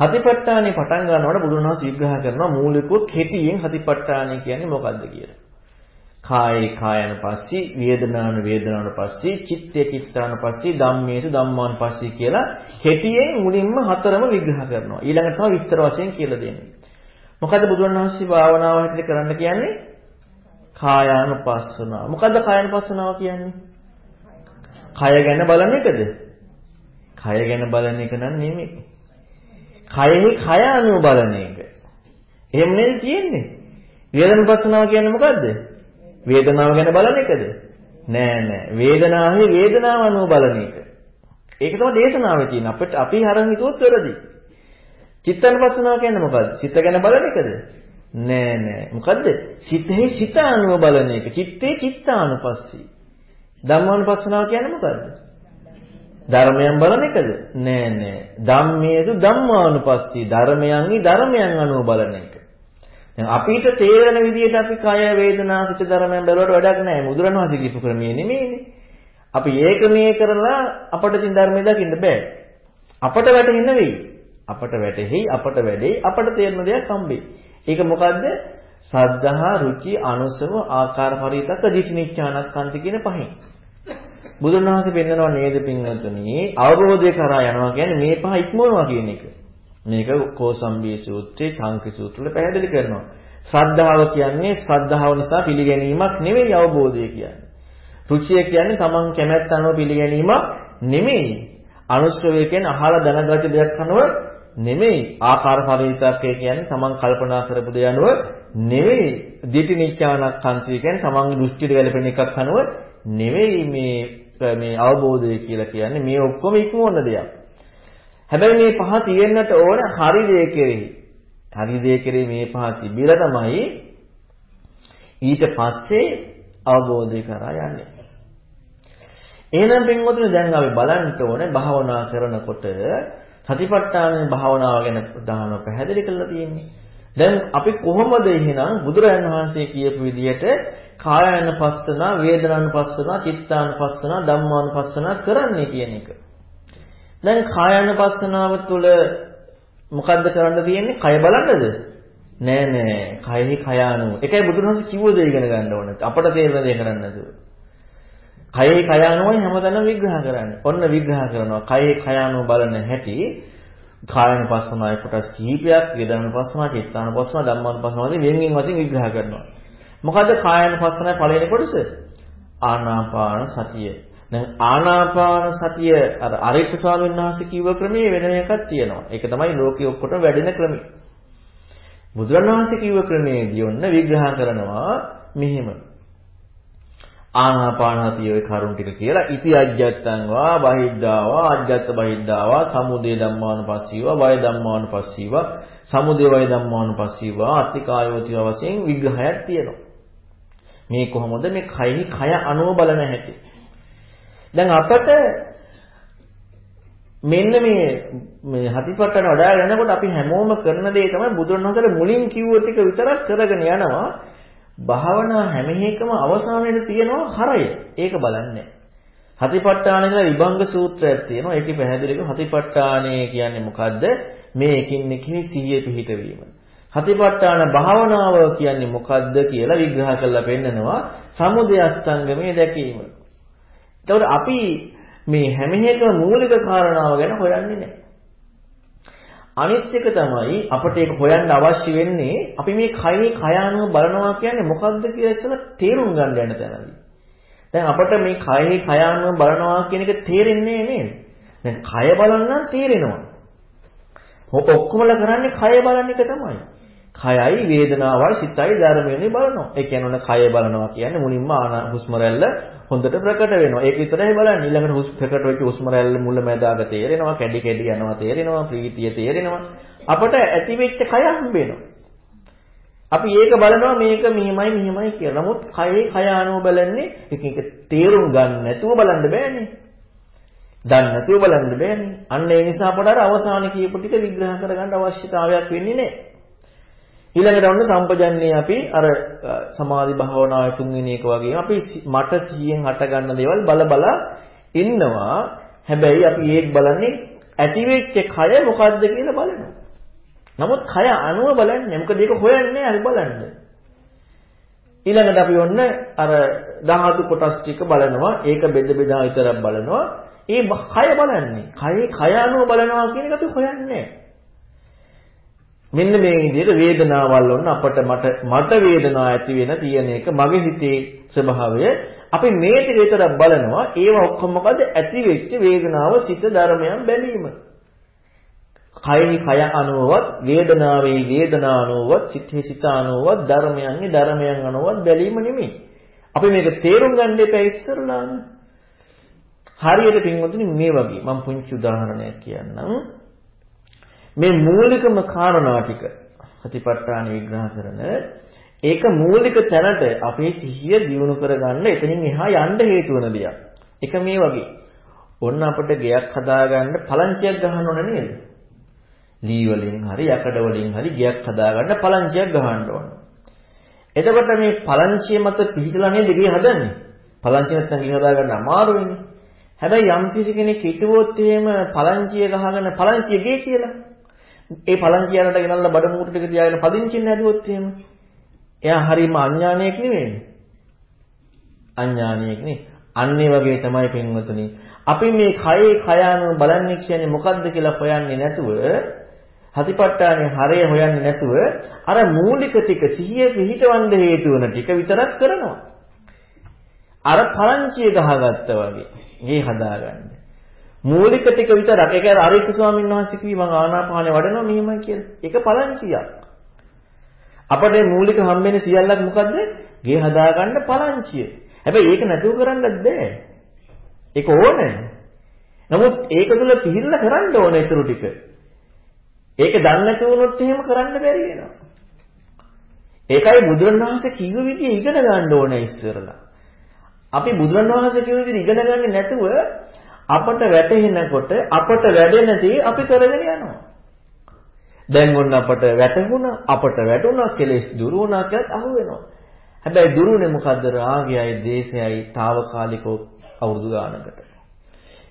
හතිපට්ඨානේ පටන් ගන්නකොට බුදුරජාණන් විග්‍රහ කරනවා මූලිකව කෙටියෙන් හතිපට්ඨානේ කියන්නේ මොකක්ද කියලා. කායේ කායන පස්සී, වේදනාන වේදනාන පස්සී, චිත්තේ චිත්තාන පස්සී, ධම්මේසු ධම්මාන පස්සී කියලා කෙටියෙන් මුලින්ම හතරම විග්‍රහ කරනවා. ඊළඟට තමයි විස්තර වශයෙන් කියලා දෙන්නේ. මොකද බුදුරජාණන් භාවනාව හැටියට කරන්න කියන්නේ? කායානුපස්සනාව. මොකද්ද කායානුපස්සනාව කියන්නේ? කය ගැන බලන එකද? කය ගැන බලන එක නන් නෙමෙයි. කයෙහි කය අනුව බලන එක. එහෙම නේද තියෙන්නේ? වේදනානුපස්සනාව කියන්නේ මොකද්ද? වේදනාව ගැන බලන එකද? නෑ නෑ. වේදනාවේ වේදනාව අනුව බලන එක. ඒක තමයි දේශනාවේ තියෙන. අපිට අපි හරන් හිතුවොත් වැරදි. චිත්තනුපස්සනාව කියන්නේ මොකද්ද? සිත ගැන බලන එකද? නෑ නෑ. මොකද්ද? සිතෙහි සිත අනුව බලන එක. චිත්තේ චිත්තානුපස්සී. ධම්මානුපස්සනාව කියන්නේ මොකද්ද? ධර්මයන් බලන එකද? නෑ නෑ. ධම්මේසු ධම්මානුපස්සී. ධර්මයන්හි ධර්මයන් අනුව බලන එක. දැන් අපිට තේරෙන විදිහට අපි කය වේදනා සිත ධර්මයන් බැලුවට වැඩක් නෑ. මුදුරණවාදී කියපු ක්‍රමයේ නෙමෙයිනේ. අපි ඒක මේ කරලා අපට තින් ධර්මය දකින්න බෑ. අපට වැටෙන්න වෙයි. අපට වැටෙහි අපට වැඩේ අපට තේරෙන දෙයක් හම්බෙයි. ඒක මොකද්ද? සද්ධා, රුචි, අනුසව, ආකාර පරිතක දිටිනිච්ඡානක්කාන්ති කියන පහෙන්. බුදුන් වහන්සේ පෙන්නනවා නේද පින්වතුනි අවබෝධය කරා යනවා කියන්නේ මේ පහ ඉක්මවනවා කියන එක. මේක කෝසම්බී සූත්‍රයේ චාන්ක්‍ය සූත්‍රවල පැහැදිලි කරනවා. ශ්‍රද්ධාව කියන්නේ ශ්‍රද්ධාව නිසා පිළිගැනීමක් නෙවෙයි අවබෝධය කියන්නේ. රුචිය කියන්නේ තමන් කැමැත්ත අනුව පිළිගැනීමක් නෙමෙයි. අනුශ්‍රවය කියන්නේ අහලා දැනගත දෙයක් අනුව නෙමෙයි. ආකාර පරිවිතක්කය කියන්නේ තමන් කල්පනා කරපු දේ අනුව නෙවෙයි. දිටි නිච්ඡානක්ඛන්ති කියන්නේ තමන්ගේ දෘෂ්ටියට ගැලපෙන එකක් අනුව නෙවෙයි මේ මේ අවබෝධය කියලා කියන්නේ මේ ඔක්කොම ඉක්මවන දෙයක්. හැබැයි මේ පහ තියෙන්නට ඕන හරි දේ කෙරෙහි. හරි දේ කෙරෙහි මේ පහ තිබිලා තමයි ඊට පස්සේ අවබෝධය කරා යන්නේ. එහෙනම් පින්වතුනි දැන් අපි බලන්න ඕනේ භාවනා කරනකොට සතිපට්ඨාන භාවනාව ගැන ප්‍රධානව පැහැදිලි කරලා තියෙන්නේ. දැන් අපි කොහොමද එහෙනම් බුදුරජාණන් වහන්සේ කියපු විදිහට කායानुපස්සන, වේදනානුපස්සන, චිත්තානුපස්සන, ධම්මානුපස්සන කරන්නේ කියන එක. දැන් කායानुපස්සනාව තුළ මොකද්ද කරන්න තියෙන්නේ? කය බලන්නද? නෑ නෑ කයෙහි කයානුව. ඒකයි බුදුරජාණන් කිව්ව දේ ඉගෙන ගන්න ඕනේ. අපට තේරෙන දේ කරන්න නැතුව. කයෙහි කයානුවයි හැමතැනම විග්‍රහ කරන්නේ. ඔන්න විග්‍රහ කරනවා. කයෙහි කයානුව බලන හැටි කායानुපස්සනාවේ කොටස් කිහිපයක්, වේදනානුපස්සනාව, චිත්තානුපස්සනාව, ධම්මානුපස්සනාව වගේ වෙන්වෙන් වශයෙන් විග්‍රහ කරනවා. මොකද්ද කායानुපස්සනාවේ පළවෙනි කොටස? ආනාපාන සතිය. දැන් ආනාපාන සතිය අර අරිට ස්වාමීන් වහන්සේ කිව්ව ක්‍රමයේ වෙන එකක් තියෙනවා. ඒක තමයි ලෝකයේ ඔක්කොටම වැඩෙන ක්‍රමය. බුදුරණවහන්සේ කිව්ව ක්‍රමයේදී ඔන්න විග්‍රහ කරනවා මෙහෙම. ආනාපානසතිය ඔය කරුණ ටික කියලා ඉති අජ්ජත්තං වා බහිද්ධාවා අජ්ජත්ත බහිද්ධාවා සමුදය ධම්මානුපස්සීවා වය ධම්මානුපස්සීවා සමුදය වය ධම්මානුපස්සීවා අත්තිකායෝති වශයෙන් විග්‍රහයක් තියෙනවා මේ කොහොමද මේ කයිනි කය අනුව බලන හැටි දැන් අපට මෙන්න මේ මේ හතිපත්තන වඩා යනකොට අපි හැමෝම කරන දේ තමයි බුදුරණවහන්සේ මුලින් කිව්ව ටික විතරක් කරගෙන යනවා භාවනා හැම එකම අවසානයේ තියෙනවා හරය. ඒක බලන්නේ. හතිපට්ඨාන කියලා විභංග සූත්‍රයක් තියෙනවා. ඒකේ පැහැදිලි කරන හතිපට්ඨානය කියන්නේ මොකද්ද? මේ එකින් එකින් සිහිය පිහිටවීම. හතිපට්ඨාන භාවනාව කියන්නේ මොකද්ද කියලා විග්‍රහ කරලා පෙන්නනවා. සමුදය අස්තංගමේ දැකීම. එතකොට අපි මේ හැම එකම මූලික කාරණාව ගැන හොයන්නේ නැහැ. අනිත් එක තමයි අපිට ඒක හොයන්න අවශ්‍ය වෙන්නේ අපි මේ කයේ කය අනුව බලනවා කියන්නේ මොකක්ද කියලා ඉස්සෙල්ලා තේරුම් ගන්න යන තැනදී. දැන් අපිට මේ කයේ කය අනුව බලනවා කියන එක තේරෙන්නේ නේද? දැන් කය බලන්න තේරෙනවා. ඔක්කොමලා කරන්නේ කය බලන එක තමයි. කයයි වේදනාවයි සිතයි ධර්මයනේ බලනවා. ඒ කියන්නේ කය බලනවා කියන්නේ මුලින්ම හුස්ම රැල්ල හොඳට ප්‍රකට වෙනවා. ඒක විතරයි බලන්නේ. ඊළඟට හුස්ම ප්‍රකට වෙච්ච හුස්ම රැල්ල මුල මැදාග තේරෙනවා, කැඩි කැඩි යනවා තේරෙනවා, ප්‍රීතිය තේරෙනවා. අපට ඇති වෙච්ච කය හම්බෙනවා. අපි ඒක බලනවා මේක මෙහිමයි මෙහිමයි කියලා. නමුත් කයේ කය අනුව බලන්නේ එක එක තේරුම් ගන්න නැතුව බලන්න බෑනේ. දන්නේ නැතුව බලන්න බෑනේ. අන්න ඒ නිසා අපට අර අවසාන කියපු ටික විග්‍රහ කරගන්න අවශ්‍යතාවයක් වෙන්නේ නැහැ. ඊළඟට ඔන්න සම්පජන්නේ අපි අර සමාධි භාවනාවේ තුන්වෙනි එක වගේ අපි මට සිහියෙන් හට ගන්න දේවල් බල බල ඉන්නවා. හැබැයි අපි ඒක බලන්නේ ඇති වෙච්ච කය මොකද්ද කියලා බලනවා. නමුත් කය අණුව බලන්නේ මොකද ඒක හොයන්නේ අපි බලන්නේ. ඊළඟට අපි ඔන්න අර ධාතු කොටස් ටික බලනවා. ඒක බෙද බෙදා විතරක් බලනවා. ඒ කය බලන්නේ. කයේ කය අණුව බලනවා කියන එක අපි හොයන්නේ නැහැ. මෙන්න මේ විදිහට වේදනාවල් වොන්න අපට මට මට වේදනාව ඇති වෙන තියෙන එක මගේ හිතේ ස්වභාවය. අපි මේ ටික විතරක් බලනවා ඒව ඔක්කොම මොකද? ඇති වෙච්ච වේදනාව සිත ධර්මයන් බැලීම. කයෙහි කය අනුවවත් වේදනාවේ වේදනා අනුවවත් සිතේ සිත අනුවවත් ධර්මයන්ගේ ධර්මයන් අනුවවත් බැලීම නෙමෙයි. අපි මේක තේරුම් ගන්න එපා ඉස්සරලාම හරියට පින්වතුනි මේ වගේ. මම පුංචි උදාහරණයක් කියන්නම්. මේ මූලිකම කාරණා ටික සතිපට්ඨාන විග්‍රහ කරන ඒක මූලික තැනට අපේ සිහිය දියුණු කරගන්න එතනින් එහා යන්න හේතු වෙන දෙයක්. ඒක මේ වගේ. ඔන්න අපිට ගෙයක් හදාගන්න පලංචියක් ගහන්න ඕන නේද? ලී වලින් හරි යකඩ වලින් හරි ගෙයක් හදාගන්න පලංචියක් ගහන්න ඕන. එතකොට මේ පලංචිය මත පිහිටලා නේද ගේ හදන්නේ? පලංචිය නැත්නම් ගේ හදාගන්න අමාරුයිනේ. හැබැයි යම් කිසි කෙනෙක් හිතුවොත් එහෙම පලංචිය ගහගෙන පලංචිය ගේ කියලා ඒ පලංචියනට ගෙනල්ලා බඩ මූට්ටු ටික තියාගෙන පදිංචින්න හැදුවොත් එහෙම එයා හරීම අඥානයෙක් නෙවෙයි. අඥානයෙක් නේ. අන්න ඒ වගේ තමයි පින්වතුනි. අපි මේ කයේ කය අනුව බලන්නේ කියන්නේ මොකද්ද කියලා හොයන්නේ නැතුව සතිපට්ඨානේ හරය හොයන්නේ නැතුව අර මූලික ටික සිහිය පිහිටවන්න හේතු වෙන ටික විතරක් කරනවා. අර පරංචිය ගහගත්තා වගේ ගේ හදාගන්න. මූලික ටික විතරක් ඒක අර අරිත් ස්වාමීන් වහන්සේ කිව්ව මම ආනාපානේ වඩනවා මෙහෙමයි කියලා. ඒක පරංචියක්. අපිට මූලික හම්බෙන්නේ සියල්ලක් මොකද්ද? ගේ හදාගන්න පරංචිය. හැබැයි ඒක නැතුව කරන්නත් බෑ. ඒක ඕනේ. නමුත් ඒක තුල පිළිහිල්ල කරන්න ඕනේ ඊටු ටික. ඒක දන්නේ නැති වුණොත් එහෙම කරන්න බැරි වෙනවා. ඒකයි බුදුරණවහන්සේ කිව්ව විදිය ඉගෙන ගන්න ඕනේ ඉස්සරලා. අපි බුදුරණවහන්සේ කිව්ව විදිහට ඉගෙන ගන්නේ නැතුව අපට වැටහෙනකොට අපට වැඩෙන දේ අපි කරගෙන යනවා. දැන් ඔන්න අපට වැටුණා අපට වැටුණා කෙලෙස් දුරු වුණා කියත් අහු වෙනවා. හැබැයි දුරුනේ මොකද්ද රාගයයි දේශයයි తాවකාලිකව අවුරුදු ගානකට.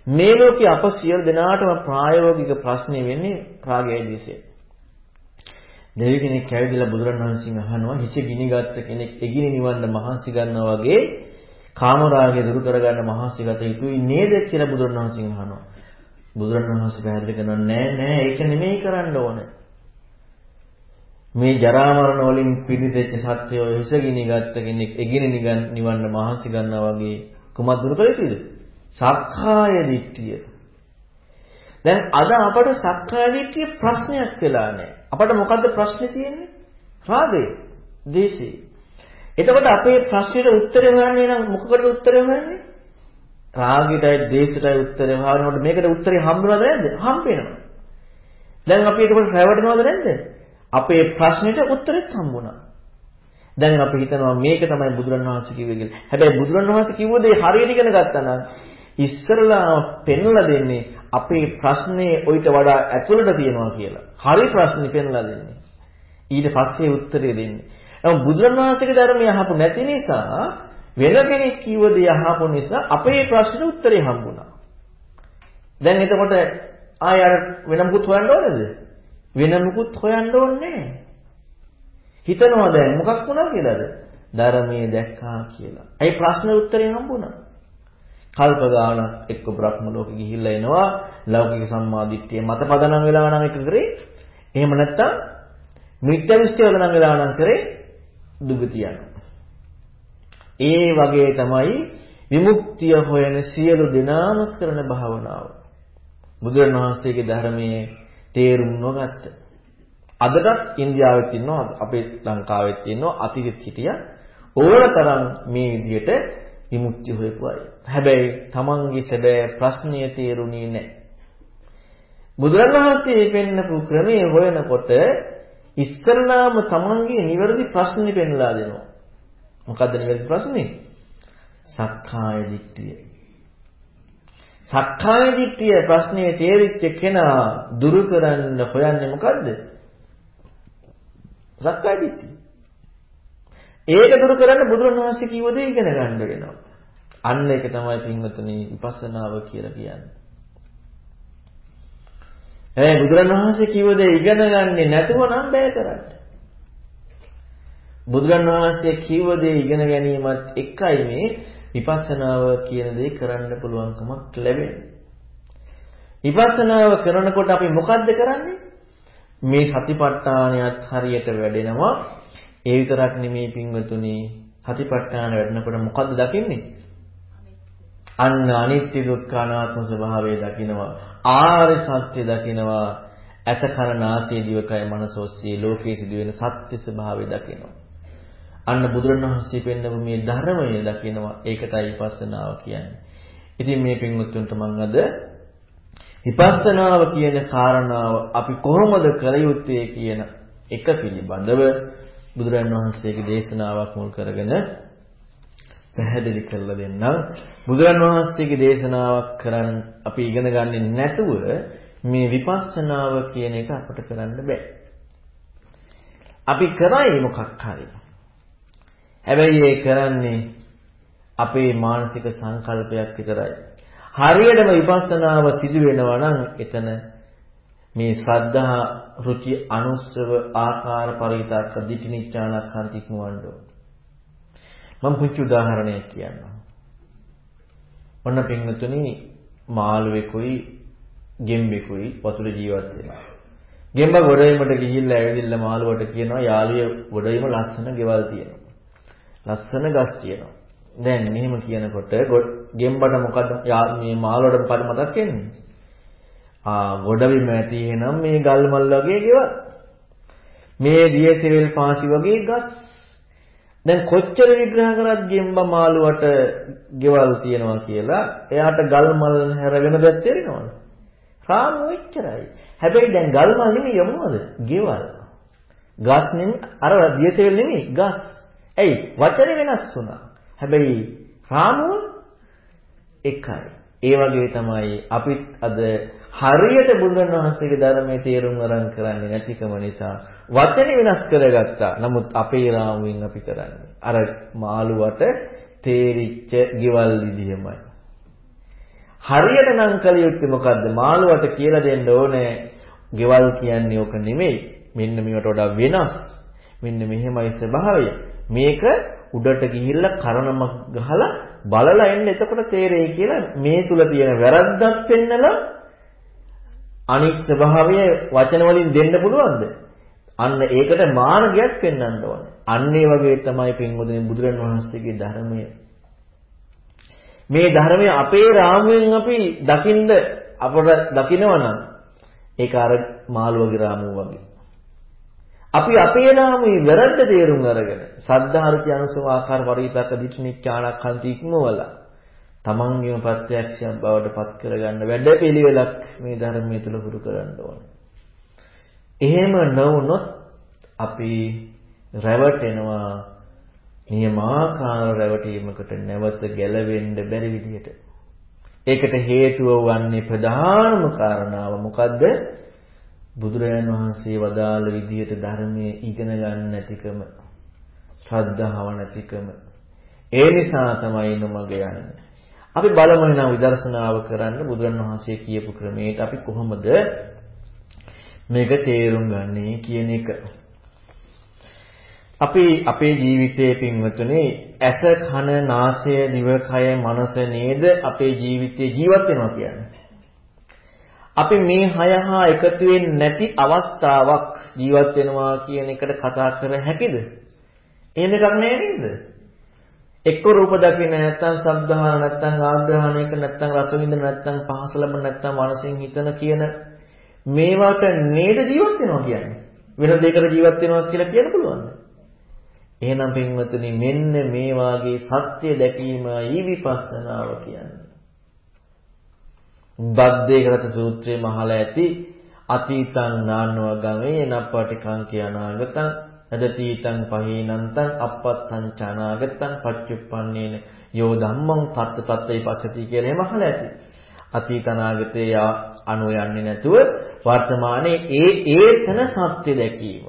මේ ලෝකේ අප සියලු දෙනාටම ප්‍රායෝගික ප්‍රශ්නේ වෙන්නේ රාගයයි දේශයයි. දෙවි කෙනෙක් ඇවිදලා බුදුරණවහන්සේගෙන් අහනවා හිස ගිනිගත් කෙනෙක් එගිනි නිවන්න මහන්සි ගන්නවා වගේ කාමරාගය දුරු කරගන්න මහන්සි ගත යුතුයි නේද කියලා බුදුරණවහන්සේගෙන් අහනවා. බුදුරණවහන්සේ පැහැදිලි කරනවා නෑ නෑ ඒක නෙමෙයි කරන්න ඕනේ. මේ ජරා මරණ වලින් පිළිදෙච්ච සත්‍යය හිස ගිනිගත් කෙනෙක් එගිනි නිවන්න මහන්සි ගන්නවා වගේ කුමක් දුරු කළ යුතුද? සක්කාය දිට්ඨිය. දැන් අද අපට සක්කාය දිට්ඨිය ප්‍රශ්නයක් වෙලා නැහැ. අපට මොකද්ද ප්‍රශ්නේ තියෙන්නේ? රාගය, දේශය. එතකොට අපේ ප්‍රශ්නෙට උත්තරේ හොයන්නේ නම් මොකකටද උත්තරේ හොයන්නේ? රාගයටයි දේශයටයි උත්තරේ හොයනකොට මේකට උත්තරේ හම්බුනවද නැද්ද? හම්බෙනවා. දැන් අපි ඒකට රැවටෙනවද නැද්ද? අපේ ප්‍රශ්නෙට උත්තරෙත් හම්බුණා. දැන් අපි හිතනවා මේක තමයි බුදුරණවහන්සේ කිව්වේ කියලා. හැබැයි බුදුරණවහන්සේ කිව්ව දේ හරියට ඉගෙන ගත්තා නම් ඉස්සරලා පෙන්ලා දෙන්නේ අපේ ප්‍රශ්නේ ඔయిత වඩා ඇතුළට තියෙනවා කියලා. හරි ප්‍රශ්නේ පෙන්ලා දෙන්නේ. ඊට පස්සේ උත්තරේ දෙන්නේ. නමුත් බුදුරණවහන්සේගේ ධර්මය අහපු නැති නිසා වෙන කෙනෙක් කිව්ව දේ අහපු නිසා අපේ ප්‍රශ්නෙට උත්තරේ හම්බුණා. දැන් එතකොට ආය අර වෙන මොකුත් හොයන්න ඕනේද? වෙන මොකුත් හොයන්න ඕනේ හිතනවා දැන් මොකක් වුණා කියලාද? ධර්මයේ දැක්කා කියලා. ඒ ප්‍රශ්න උත්තරේ හම්බුණා. කල්ප ගානක් එක්ක බ්‍රහ්ම ලෝකෙ ගිහිල්ලා එනවා ලෞකික සම්මාදිට්ඨිය මත පදනම් වෙලා නම් එක කරේ එහෙම නැත්තම් මිත්‍යා දෘෂ්ටි වල නම් වෙලා නම් කරේ දුගතිය යනවා ඒ වගේ තමයි විමුක්තිය හොයන සියලු දෙනාම කරන භාවනාව බුදුරණවහන්සේගේ ධර්මයේ තේරුම් නොගත්ත අදටත් ඉන්දියාවෙත් ඉන්නවා අපේ ලංකාවෙත් ඉන්නවා අතීතෙත් හිටියා ඕනතරම් මේ විදිහට විමුක්තිය හොයපු අය. හැබැයි තමන්ගේ සැබෑ ප්‍රශ්නය තේරුණේ නැහැ. බුදුරණවහන්සේ පෙන්නපු ක්‍රමයේ හොයනකොට ඉස්තරලාම තමන්ගේ නිවැරදි ප්‍රශ්නේ පෙන්ලා දෙනවා. මොකද්ද නිවැරදි ප්‍රශ්නේ? සක්කාය දිට්ඨිය. සක්කාය දිට්ඨිය ප්‍රශ්නේ තේරිච්ච කෙනා දුරු කරන්න හොයන්නේ මොකද්ද? සක්කාය දිට්ඨිය. ඒක දුරු කරන්න බුදුරණවහන්සේ කිව්ව දේ ඉගෙන ගන්න වෙනවා. අන්න ඒක තමයි පින්වතුනි විපස්සනාව කියලා කියන්නේ. ඒ බුදුරණවහන්සේ කිව්ව දේ ඉගෙන ගන්නේ නැතුව නම් බෑ කරන්න. බුදුරණවහන්සේ කිව්ව දේ ඉගෙන ගැනීමත් එකයි මේ විපස්සනාව කියන දේ කරන්න පුළුවන්කමක් ලැබෙන්නේ. විපස්සනාව කරනකොට අපි මොකද්ද කරන්නේ? මේ සතිපට්ඨානයත් හරියට වැඩෙනවා ඒ විතරක් නෙමේ පින්වතුනි සතිපට්ඨාන වැඩනකොට මොකද්ද දකින්නේ? අන්න අනිත්‍ය දුක්ඛ අනාත්ම ස්වභාවය දකිනවා. ආර්ය සත්‍ය දකිනවා. ඇස කන නාසය දිවකය මනස ඔස්සේ ලෝකයේ සිදුවෙන සත්‍ය ස්වභාවය දකිනවා. අන්න බුදුරණවහන්සේ පෙන්නපු මේ ධර්මය දකිනවා. ඒකටයි විපස්සනාව කියන්නේ. ඉතින් මේ පින්වත්තුන්ට මම අද විපස්සනාව කියන කාරණාව අපි කොහොමද කළ යුත්තේ කියන එක පිළිබඳව බුදුරන් වහන්සේගේ දේශනාවක් මුල් කරගෙන පැහැදිලි කරලා දෙන්නම්. බුදුරන් වහන්සේගේ දේශනාවක් කරන් අපි ඉගෙන ගන්නේ නැතුව මේ විපස්සනාව කියන එක අපට කරන්න බෑ. අපි කරයි මොකක් හරි. හැබැයි ඒ කරන්නේ අපේ මානසික සංකල්පයක් විතරයි. හරියටම විපස්සනාව සිදු වෙනවා නම් එතන මේ ශ්‍රද්ධා රුචි අනුස්සව ආකාර පරිවිතක්ක දිටිනිච්ඡානක්ඛන්ති ඉක්මවන්න ඕන. මම පුංචි උදාහරණයක් කියන්නම්. ඔන්න පින්වතුනි මාළුවෙකුයි ගෙම්බෙකුයි වතුර ජීවත් වෙනවා. ගෙම්බ ගොඩවීමට ගිහිල්ලා ඇවිදින්න මාළුවට කියනවා යාළුවේ ගොඩවීම ලස්සන ගෙවල් තියෙනවා. ලස්සන ගස් තියෙනවා. දැන් මෙහෙම කියනකොට ගෙම්බට මොකද මේ මාළුවට මොකද මතක් වෙන්නේ? ආ ගොඩවීම ඇති එහෙනම් මේ ගල් මල් වගේ ගෙවල්. මේ දියසෙවිල් පාසි වගේ ගස්. දැන් කොච්චර විග්‍රහ කරත් ගෙම්බ මාළුවට ගෙවල් තියෙනවා කියලා එයාට ගල් මල් හැර වෙන දෙයක් තේරෙනවද? රාමු එච්චරයි. හැබැයි දැන් ගල් මල් නෙමෙයි යමුනද? ගෙවල්. ගස් නෙමෙයි අර දියසෙවිල් නෙමෙයි ගස්. ඇයි? වචනේ වෙනස් වුණා. හැබැයි රාමුව එකයි. ඒ වගේ තමයි අපිත් අද හරියට බුදුන් වහන්සේගේ ධර්මයේ තේරුම් අරන් කරන්නේ නැතිකම නිසා වචනේ වෙනස් කරගත්තා. නමුත් අපේ රාමුවෙන් අපි කරන්නේ අර මාළුවට තේරිච්ච ගෙවල් විදිහමයි. හරියට නම් කළ යුත්තේ මොකද්ද? මාළුවට කියලා දෙන්න ඕනේ ගෙවල් කියන්නේ ඕක නෙමෙයි. මෙන්න මේවට වඩා වෙනස්. මෙන්න මෙහෙමයි ස්වභාවය. මේක උඩට ගිහිල්ලා කරණමක් ගහලා බලලා එන්න එතකොට තේරෙයි කියලා මේ තුල තියෙන වැරද්දක් පෙන්නලා අනිත් ස්වභාවය වචන වලින් දෙන්න පුළුවන්ද? අන්න ඒකට මානගයක් පෙන්වන්න ඕනේ. අන්න ඒ වගේ තමයි පින්වතුනි බුදුරන් වහන්සේගේ ධර්මය. මේ ධර්මය අපේ රාමුවෙන් අපි දකින්ද අපට දකිනවනම් ඒක අර මාළුවගේ රාමුව වගේ. අපි අපේ නාමයේ වැරද්ද තේරුම් අරගෙන සද්ධාර්ථය අනුසව ආකාර පරිපත දිට්ඨිනිච්ඡාණක්ඛන්ති ඉක්මවලා තමන්ගේම ප්‍රත්‍යක්ෂයක් බවට පත් කරගන්න වැඩපිළිවෙලක් මේ ධර්මයේ තුල හුරු කරන්න ඕනේ. එහෙම නොවුනොත් අපි රැවටෙනවා නියමාකාර රැවටීමකට නැවත ගැලවෙන්න බැරි විදිහට. ඒකට හේතුව වන්නේ ප්‍රධානම කාරණාව මොකද්ද? බුදුරජාණන් වහන්සේ වදාළ විදිහට ධර්මයේ ඉගෙන ගන්න නැතිකම, ශ්‍රද්ධාව නැතිකම. ඒ නිසා තමයි නොමග යන්නේ. අපි බලමු නම් විදර්ශනාව කරන්න බුදුරජාණන් වහන්සේ කියපු ක්‍රමයට අපි කොහොමද මේක තේරුම් ගන්නේ කියන එක. අපි අපේ ජීවිතයේ පින්වතුනේ ඇස කන නාසය දිවකය මනස නේද අපේ ජීවිතේ ජීවත් වෙනවා කියන්නේ. අපි මේ හය හා එකතු වෙන්නේ නැති අවස්ථාවක් ජීවත් වෙනවා කියන එකට කතා කර හැකිද? එහෙම එකක් නෑ නේද? එක්ක රූප දකින්න නැත්නම් ශබ්දහන නැත්නම් ආග්‍රහණයක නැත්නම් රස විඳින නැත්නම් පහස ලබන නැත්නම් මනසින් හිතන කියන මේවට නේද ජීවත් වෙනවා කියන්නේ. වෙන දෙයකට ජීවත් වෙනවා කියලා කියන්න පුළුවන්ද? එහෙනම් පින්වතුනි මෙන්න මේ වාගේ සත්‍ය දැකීමයි විපස්සනාව කියන්නේ. බද්දේකරත සූත්‍රයේ මහලා ඇති අතීතං නානව ගමේ නප්පටිකං කියනාගතං අදතීතං පහේනන්තං අපත්තං චනාගතං පච්චුප්පන්නේන යෝ ධම්මං තත්ත්පත්තේ පසති කියලා එහෙම අහලා ඇති. අතීත අනාගතේ අනු යන්නේ නැතුව වර්තමානයේ ඒ ඒතන සත්‍ය දැකීම.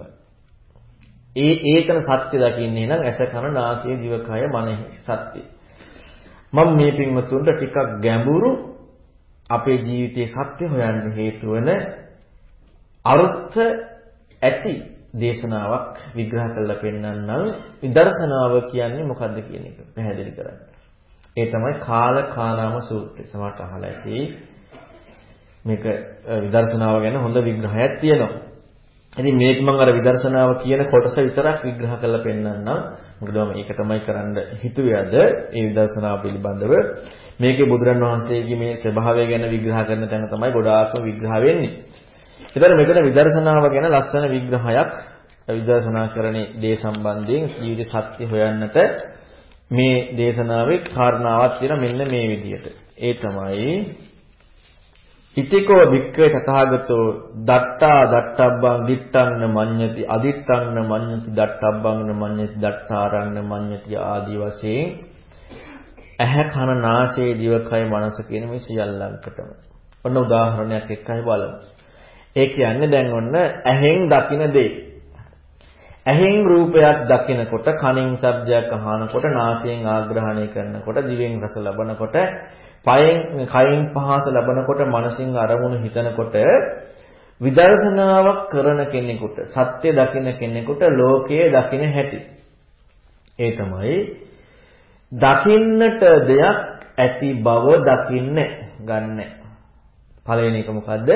ඒ ඒතන සත්‍ය දකින්නේ නම් ඇස කන නාසය දිවකය මනෙහි සත්‍ය. මම මේ පින්වතුන්ට ටිකක් ගැඹුරු අපේ ජීවිතයේ සත්‍ය හොයන්න හේතු වෙන අර්ථ ඇති දේශනාවක් විග්‍රහ කරලා පෙන්නන්නම් විදර්ශනාව කියන්නේ මොකද්ද කියන එක පැහැදිලි කරන්න. ඒ තමයි කාල කානාම සූත්‍රය. සමහරට අහලා ඇති. මේක විදර්ශනාව ගැන හොඳ විග්‍රහයක් තියෙනවා. ඉතින් මේක මම අර විදර්ශනාව කියන කොටස විතරක් විග්‍රහ කරලා පෙන්නන්නම්. මොකද මම ඒක තමයි කරන්න හිතුවේ අද. ඒ විදර්ශනාව පිළිබඳව මේකේ බුදුරන් වහන්සේගේ මේ ස්වභාවය ගැන විග්‍රහ කරන තැන තමයි ගොඩාක්ම විග්‍රහ වෙන්නේ. ඒතර මෙතන විදර්ශනාව ගැන ලස්සන විග්‍රහයක් විදර්ශනා කරන්නේ දේ සම්බන්ධයෙන් ජීවිත සත්‍ය හොයන්නට මේ දේශනාවේ කාරණාවක් තියෙන මෙන්න මේ විදිහට. ඒ තමයි ඉතිකෝ වික්කේ තථාගතෝ දට්ටා දට්ටබ්බං දිත්තං මඤ්ඤති අදිත්තං මඤ්ඤති දට්ටබ්බං මඤ්ඤති දට්ටාරං මඤ්ඤති ආදී වශයෙන් ඇහැ කන නාසය දිවකය මනස කියන මේ සියල්ලංකටම. ඔන්න උදාහරණයක් එක්කයි බලමු. ඒ කියන්නේ දැන් ඔන්න ඇහෙන් දකින දේ. ඇහෙන් රූපයක් දකිනකොට, කනින් ශබ්දයක් අහනකොට, නාසයෙන් ආග්‍රහණය කරනකොට, දිවෙන් රස ලබනකොට, පයෙන් කයින් පහස ලබනකොට, මනසින් අරමුණු හිතනකොට විදර්ශනාවක් කරන කෙනෙකුට, සත්‍ය දකින කෙනෙකුට ලෝකයේ දකින හැටි. ඒ තමයි දකින්නට දෙයක් ඇති බව දකින්නේ ගන්න. පළවෙනි එක මොකද්ද?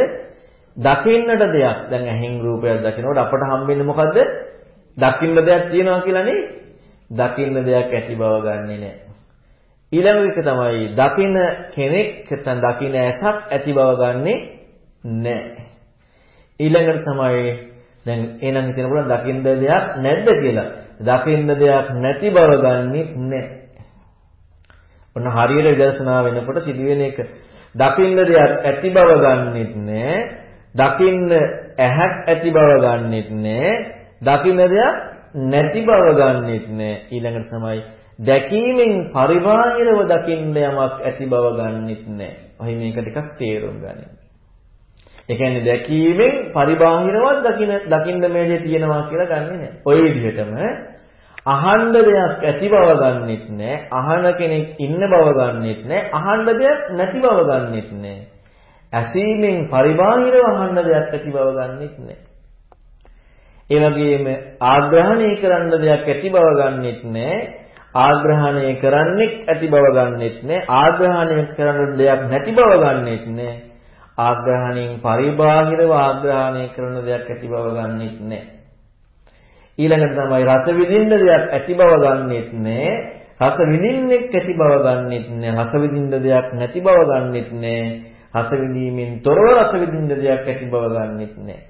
දකින්නට දෙයක් දැන් ඇහෙන් රූපයක් දකිනකොට අපට හම්බෙන්නේ මොකද්ද? දකින්න දෙයක් තියෙනවා කියලා නේ. දකින්න දෙයක් ඇති බව ගන්නෙ නෑ. ඊළඟ එක තමයි දකින කෙනෙක් නැත්නම් දකින ඇසක් ඇති බව ගන්නෙ නෑ. ඊළඟට තමයි දැන් එහෙනම් හිතෙන පුළුවන් දකින්න දෙයක් නැද්ද කියලා. දකින්න දෙයක් නැති බව ගන්නෙ නෑ. ඔන්න හරියට විදර්ශනා වෙනකොට සිදුවෙන එක. දකින්න දෙයක් ඇති බව ගන්නෙත් නෑ. දකින්න ඇහක් ඇති බව ගන්නෙත් නෑ. දකින්න දෙයක් නැති බව ගන්නෙත් නෑ. ඊළඟට තමයි දැකීමෙන් පරිබාහිරව දකින්න යමක් ඇති බව ගන්නෙත් නෑ. ඔහි මේක ටිකක් තේරුම් ගන්න. ඒ කියන්නේ දැකීමෙන් පරිබාහිරවත් දකින්න දකින්න මේ දේ තියෙනවා කියලා ගන්නෙ නෑ. ওই විදිහටම අහන්න දෙයක් ඇති බව ගන්නෙත් නෑ. අහන කෙනෙක් ඉන්න බව ගන්නෙත් නෑ. අහන්න දෙයක් නැති බව ගන්නෙත් නෑ. ඇසීමෙන් පරිබාහිරව අහන්න දෙයක් ඇති බව ගන්නෙත් නෑ. ඒ වගේම ආග්‍රහණය කරන්න දෙයක් ඇති බව ගන්නෙත් නෑ. ආග්‍රහණය කරන්නෙක් ඇති බව ගන්නෙත් නෑ. ආග්‍රහණය කරන්න දෙයක් නැති බව ගන්නෙත් නෑ. ආග්‍රහණයෙන් පරිබාහිරව ආග්‍රහණය කරන දෙයක් ඇති බව ගන්නෙත් නෑ. ඊළඟට තමයි රස විඳින්න දෙයක් ඇති බව ගන්නෙත් නෑ. රස විඳින්නෙක් ඇති බව ගන්නෙත් නෑ. රස විඳින්න දෙයක් නැති බව ගන්නෙත් නෑ. රස විඳීමෙන් තොරව රස විඳින්න දෙයක් ඇති බව ගන්නෙත් නෑ.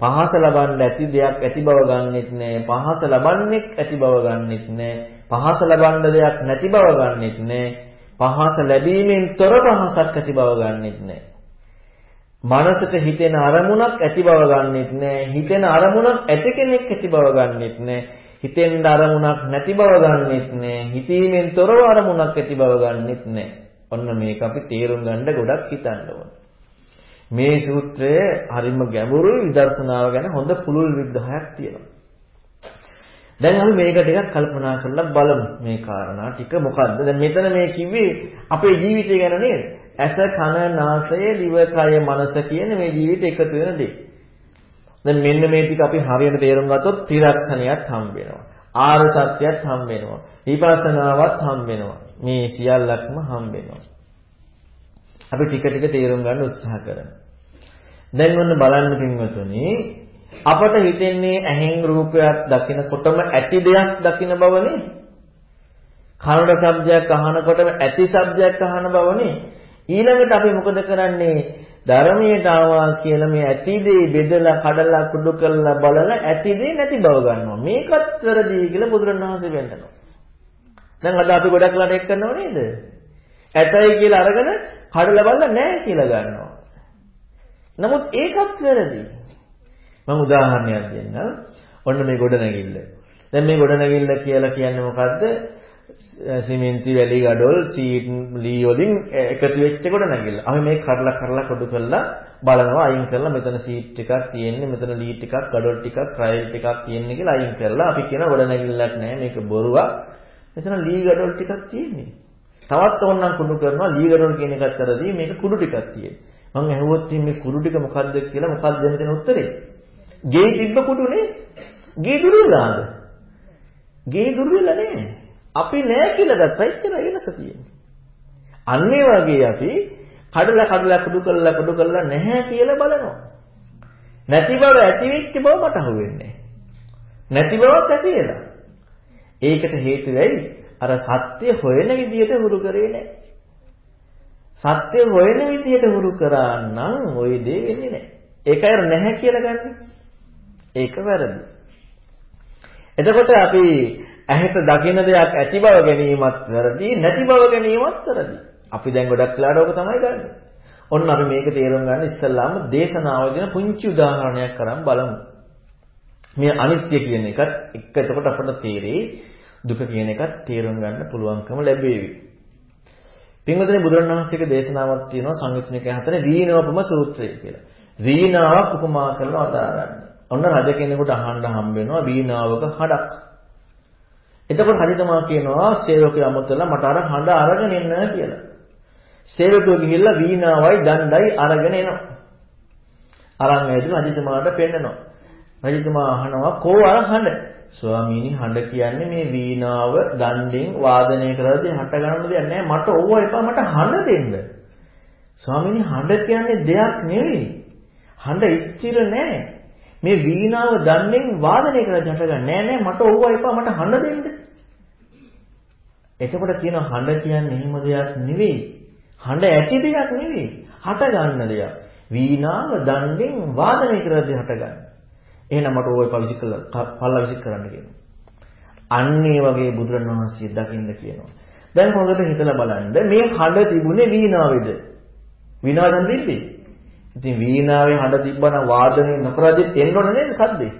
පහස ලබන්න ඇති දෙයක් ඇති බව ගන්නෙත් නෑ. පහස ලබන්නෙක් ඇති බව ගන්නෙත් නෑ. පහස ලබන්න දෙයක් නැති බව ගන්නෙත් නෑ. පහස ලැබීමෙන් තොර පහසක් ඇති බව ගන්නෙත් නෑ. මනසට හිතෙන අරමුණක් ඇති බව ගන්නෙත් නෑ. හිතෙන අරමුණක් ඇති කෙනෙක් ඇති බව ගන්නෙත් නෑ. හිතෙන් අරමුණක් නැති බව ගන්නෙත් නෑ. හිතීමෙන් තොරව අරමුණක් ඇති බව ගන්නෙත් නෑ. ඔන්න මේක අපි තේරුම් ගන්න ගොඩක් හිතන්න ඕන. මේ සූත්‍රය හරිම ගැඹුරුයි විදර්ශනාව ගැන හොඳ පුළුල් විග්‍රහයක් තියෙනවා. දැන් අපි මේක ටිකක් කල්පනා කරලා බලමු මේ කාරණා ටික මොකද්ද? දැන් මෙතන මේ කිව්වේ අපේ ජීවිතය ගැන නේද? ඇස කන නාසය දිව කය මනස කියන මේ ජීවිත එකතු වෙන දේ. දැන් මෙන්න මේ ටික අපි හරියට තේරුම් ගත්තොත් ත්‍රිලක්ෂණයත් හම්බ වෙනවා. ආර්ය සත්‍යයත් හම්බ වෙනවා. විපස්සනාවත් හම්බ වෙනවා. මේ සියල්ලක්ම හම්බ වෙනවා. අපි ටික ටික තේරුම් ගන්න උත්සාහ කරමු. දැන් ඔන්න බලන්න පින්වතුනි අපට හිතෙන්නේ ඇහෙන් රූපයක් දකිනකොටම ඇති දෙයක් දකින බවනේ. කනට ශබ්දයක් අහනකොටම ඇති ශබ්දයක් අහන බවනේ. ඊළඟට අපි මොකද කරන්නේ? ධර්මයට ආවා කියලා මේ ඇති දේ බෙදලා කඩලා කුඩු කරලා බලලා ඇති දේ නැති බව ගන්නවා. මේකත් වැරදි කියලා බුදුරණවහන්සේ වෙන්නනවා. දැන් අද අපි ගොඩක් ලාට එක් කරනව නේද? ඇතයි කියලා අරගෙන කඩලා බලලා නැහැ කියලා ගන්නවා. නමුත් ඒකත් වැරදි. මම උදාහරණයක් දෙන්නම්. ඔන්න මේ ගොඩනැගිල්ල. දැන් මේ ගොඩනැගිල්ල කියලා කියන්නේ මොකද්ද? සිමෙන්ති වැලි ගඩොල් සීට් ලී වලින් එකතු වෙච්ච කොට නැගිල්ල. අපි මේ කරලා කරලා කොටු කරලා බලනවා අයින් කරලා මෙතන සීට් ටිකක් තියෙන්නේ මෙතන ලී ටිකක් ගඩොල් ටිකක් ක්‍රයිල් ටිකක් තියෙන්නේ කියලා අයින් කරලා අපි කියන ගොඩ නැගිල්ලක් නැහැ මේක බොරුවක්. මෙතන ලී ගඩොල් ටිකක් තියෙන්නේ. තවත් ඕනනම් කුඩු කරනවා ලී ගඩොල් කියන එකත් කරදී මේක කුඩු ටිකක් තියෙන්නේ. මම ඇහුවොත් මේ කුඩු ටික මොකද්ද කියලා මොකක්ද දෙන්න දෙන උත්තරේ? ගේ තිබ්බ කුඩුනේ. ගේ දුර්වලද? ගේ දුර්වල නෑ. අපි නෑ කියලා ගත්තා එච්චර වෙනස තියෙන්නේ. අන්න ඒ වගේ අපි කඩලා කඩලා කුඩු කරලා කුඩු කරලා නැහැ කියලා බලනවා. නැති බව ඇති වෙච්ච බව මට අහුවෙන්නේ නැති බවක් ඇති වෙලා. ඒකට හේතු වෙයි අර සත්‍ය හොයන විදියට හුරු කරේ නැහැ. සත්‍ය හොයන විදියට හුරු කරා නම් ওই දේ වෙන්නේ නැහැ. ඒකයි නැහැ කියලා ගන්න. ඒක වැරදි. එතකොට අපි ඇහැට දකින දෙයක් ඇති බව ගැනීමත් වැරදි නැති බව ගැනීමත් වැරදි. අපි දැන් ගොඩක් වෙලාට ඕක තමයි ගන්න. ඔන්න අපි මේක තේරුම් ගන්න ඉස්සල්ලාම දේශනාවදින පුංචි උදාහරණයක් කරන් බලමු. මේ අනිත්‍ය කියන එකත් එක්ක එතකොට අපට තේරෙයි දුක කියන එකත් තේරුම් ගන්න පුළුවන්කම ලැබෙවි. පින්වතුනි බුදුරණවහන්සේගේ දේශනාවක් තියෙනවා සංයුත්නික හතරේ වීණෝපම සූත්‍රය කියලා. වීණාවක් උපමා කරලා වදාරන්නේ. ඔන්න රජ කෙනෙකුට අහන්න හම්බ වෙනවා වීණාවක හඩක්. එතකොට හරිතමා කියනවා සේවකයා අමුතලා මට අර හඬ අරගෙන එන්න කියලා. සේවකයෝ ගිහිල්ලා වීණාවයි දණ්ඩයි අරගෙන එනවා. අරන් ඇවිත් රජතුමාට පෙන්නනවා. රජතුමා අහනවා කෝ අර හඬ? ස්වාමීනි හඬ කියන්නේ මේ වීණාව දණ්ඩෙන් වාදනය කරද්දී හට ගන්න දෙයක් නෑ මට ඕව එපා මට හඬ දෙන්න. ස්වාමීනි හඬ කියන්නේ දෙයක් නෙවෙයි. හඬ ස්ථිර නෑ. මේ වීණාව දන්නේ වාදනය කරලා හටගන්නේ නෑ නෑ මට ඕවා එපා මට හඬ දෙන්න. එතකොට කියන හඬ කියන්නේ එහෙම දෙයක් නෙවෙයි. හඬ ඇති දෙයක් නෙවෙයි. හට ගන්න දෙයක්. වීණාව දණ්ඩෙන් වාදනය කරලා හටගන්න. එහෙනම් මට ඕවා එපා විසිකලා පල්ලා විසික කරන්න කියනවා. අන්න ඒ වගේ බුදුරණවහන්සේ දකින්න කියනවා. දැන් හොඳට හිතලා බලන්න මේ හඬ තිබුණේ වීණාවේද? වීණාවෙන් තිබ්බේ. ඉතින් වීණාවේ හඬ තිබ්බනම් වාදනය නොකරදිත් එන්න ඕන නේද සද්දේ?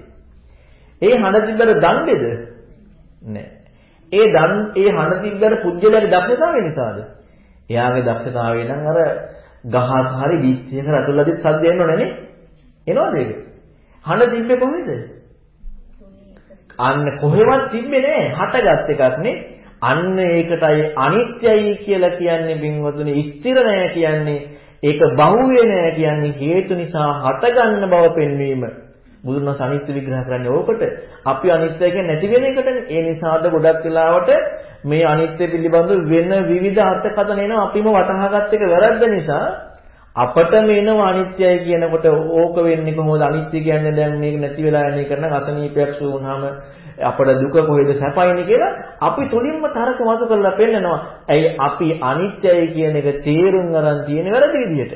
ඒ හඬ තිබ්බට දණ්ඩේද? නෑ. ඒ දන් ඒ හඬ තිබ්බට පුජ්‍යලගේ දක්ෂතාවය නිසාද? එයාගේ දක්ෂතාවය නම් අර ගහක් හරි බීච්චයක රතුල්ලදිත් සද්ද එන්න ඕනේ නේ? එනවද ඒක? හඬ තිබ්බේ කොහෙද? අන්න කොහෙවත් තිබ්බේ නෑ. හටගත් එකක් නේ. අන්න ඒකටයි අනිත්‍යයි කියලා කියන්නේ බින්වතුනි ස්ථිර නෑ කියන්නේ ඒක බහුවේ නෑ කියන්නේ හේතු නිසා හටගන්න බව පෙන්වීම. බුදුන් වහන්සේ අනිත්‍ය විග්‍රහ කරන්නේ ඕකට. අපි අනිත්‍ය කියන්නේ නැති වෙන එකටනේ. ඒ නිසාද ගොඩක් වෙලාවට මේ අනිත්‍ය පිළිබඳව වෙන විවිධ අර්ථකථන එනවා. අපිම වටහාගත් එක වැරද්ද නිසා අපට මේනව අනිත්‍යයි කියනකොට ඕක වෙන්නේ කොහොමද අනිත්‍ය කියන්නේ දැන් මේක නැති වෙලා යන එක නම් අසනීපයක් සු වුණාම අපට දුක කොහෙද සැපයිනේ කියලා අපි තුලින්ම තරක මතු කරලා පෙන්නනවා. ඇයි අපි අනිත්‍යයි කියන එක තේරුම් අරන් තියෙන වැරදි විදිහට.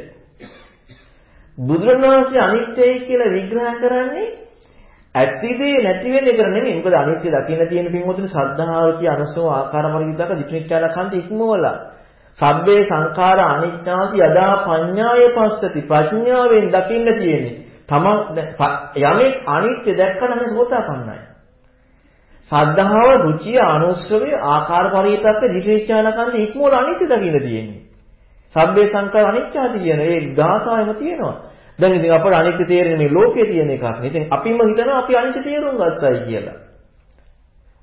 බුදුරණවහන්සේ අනිත්‍යයි කියලා විග්‍රහ කරන්නේ ඇතිදී නැති වෙන එක නෙමෙයි. මොකද අනිත්‍ය දකින්න තියෙන පින්වතුනි සද්ධාව කිය අනුසව ආකාර මරිතක දිට්ඨිචාලකන්ත ඉක්මවලා. සබ්බේ සංඛාර අනිත්‍යාති යදා පඤ්ඤාය පස්සති ප්‍රඥාවෙන් දකින්න තියෙන්නේ. තම යමෙක් අනිත්‍ය දැක්කම සෝතාපන්නයි. සද්ධාව, රුචිය, අනුස්සවය, ආකාර පරිවිතක්ක දිට්ඨිචාලකන්ත ඉක්මවලා අනිත්‍ය දකින්න තියෙන්නේ. සබ්බේ සංඛාර අනිත්‍යාති කියන ඒ ගාථාවෙම තියෙනවා. දැන් ඉතින් අපට අනිත්‍ය තේරෙන්නේ මේ ලෝකයේ තියෙන එකක් නේ. ඉතින් අපිම හිතනවා අපි අනිත්‍ය තේරුම් ගත්තයි කියලා.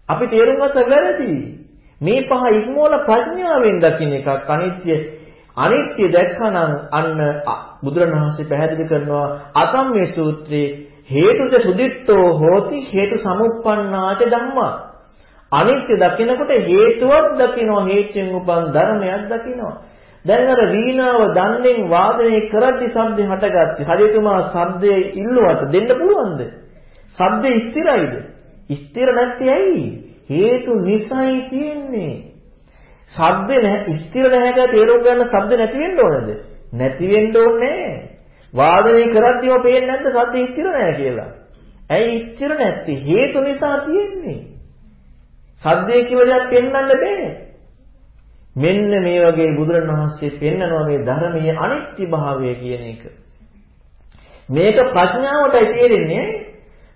අපි තේරුම් ගත්ත වැරදි. මේ පහ ඉක්මවල ප්‍රඥාවෙන් දකින්න එකක් අනිත්‍ය අනිත්‍ය දැක්කනම් අන්න බුදුරණවහන්සේ පැහැදිලි කරනවා අතම්මේ සූත්‍රයේ හේතුද සුදිට්ඨෝ හෝති හේතු සමුප්පන්නාච ධම්මා අනිත්‍ය දකිනකොට හේතුවක් දකිනවා හේතුන් උපන් ධර්මයක් දකිනවා දැන් අර වීණාව දන්නේ වාදනය කරද්දි ශබ්දේ හටගත්තේ. හරියටම ශබ්දේ ඉල්ලුවට දෙන්න පුළුවන්ද? ශබ්දේ ස්ථිරයිද? ස්ථිර නැත්තේ ඇයි? හේතු නිසයි තියෙන්නේ. ශබ්දේ නැහැ ස්ථිර නැහැ කියලා තේරුම් ගන්න ශබ්ද නැති වෙන්න ඕනද? නැති වෙන්න ඕනේ වාදනය කරද්දිම පේන්නේ නැද්ද ශබ්ද ස්ථිර නැහැ කියලා? ඇයි ස්ථිර නැත්තේ? හේතු නිසා තියෙන්නේ. ශබ්දේ කියලා දෙයක් පෙන්වන්න බෑ. මෙන්න මේ වගේ බුදුරණවහන්සේ පෙන්නනවා මේ ධර්මයේ අනිත්‍ය භාවය කියන එක. මේක ප්‍රඥාවටයි තේරෙන්නේ.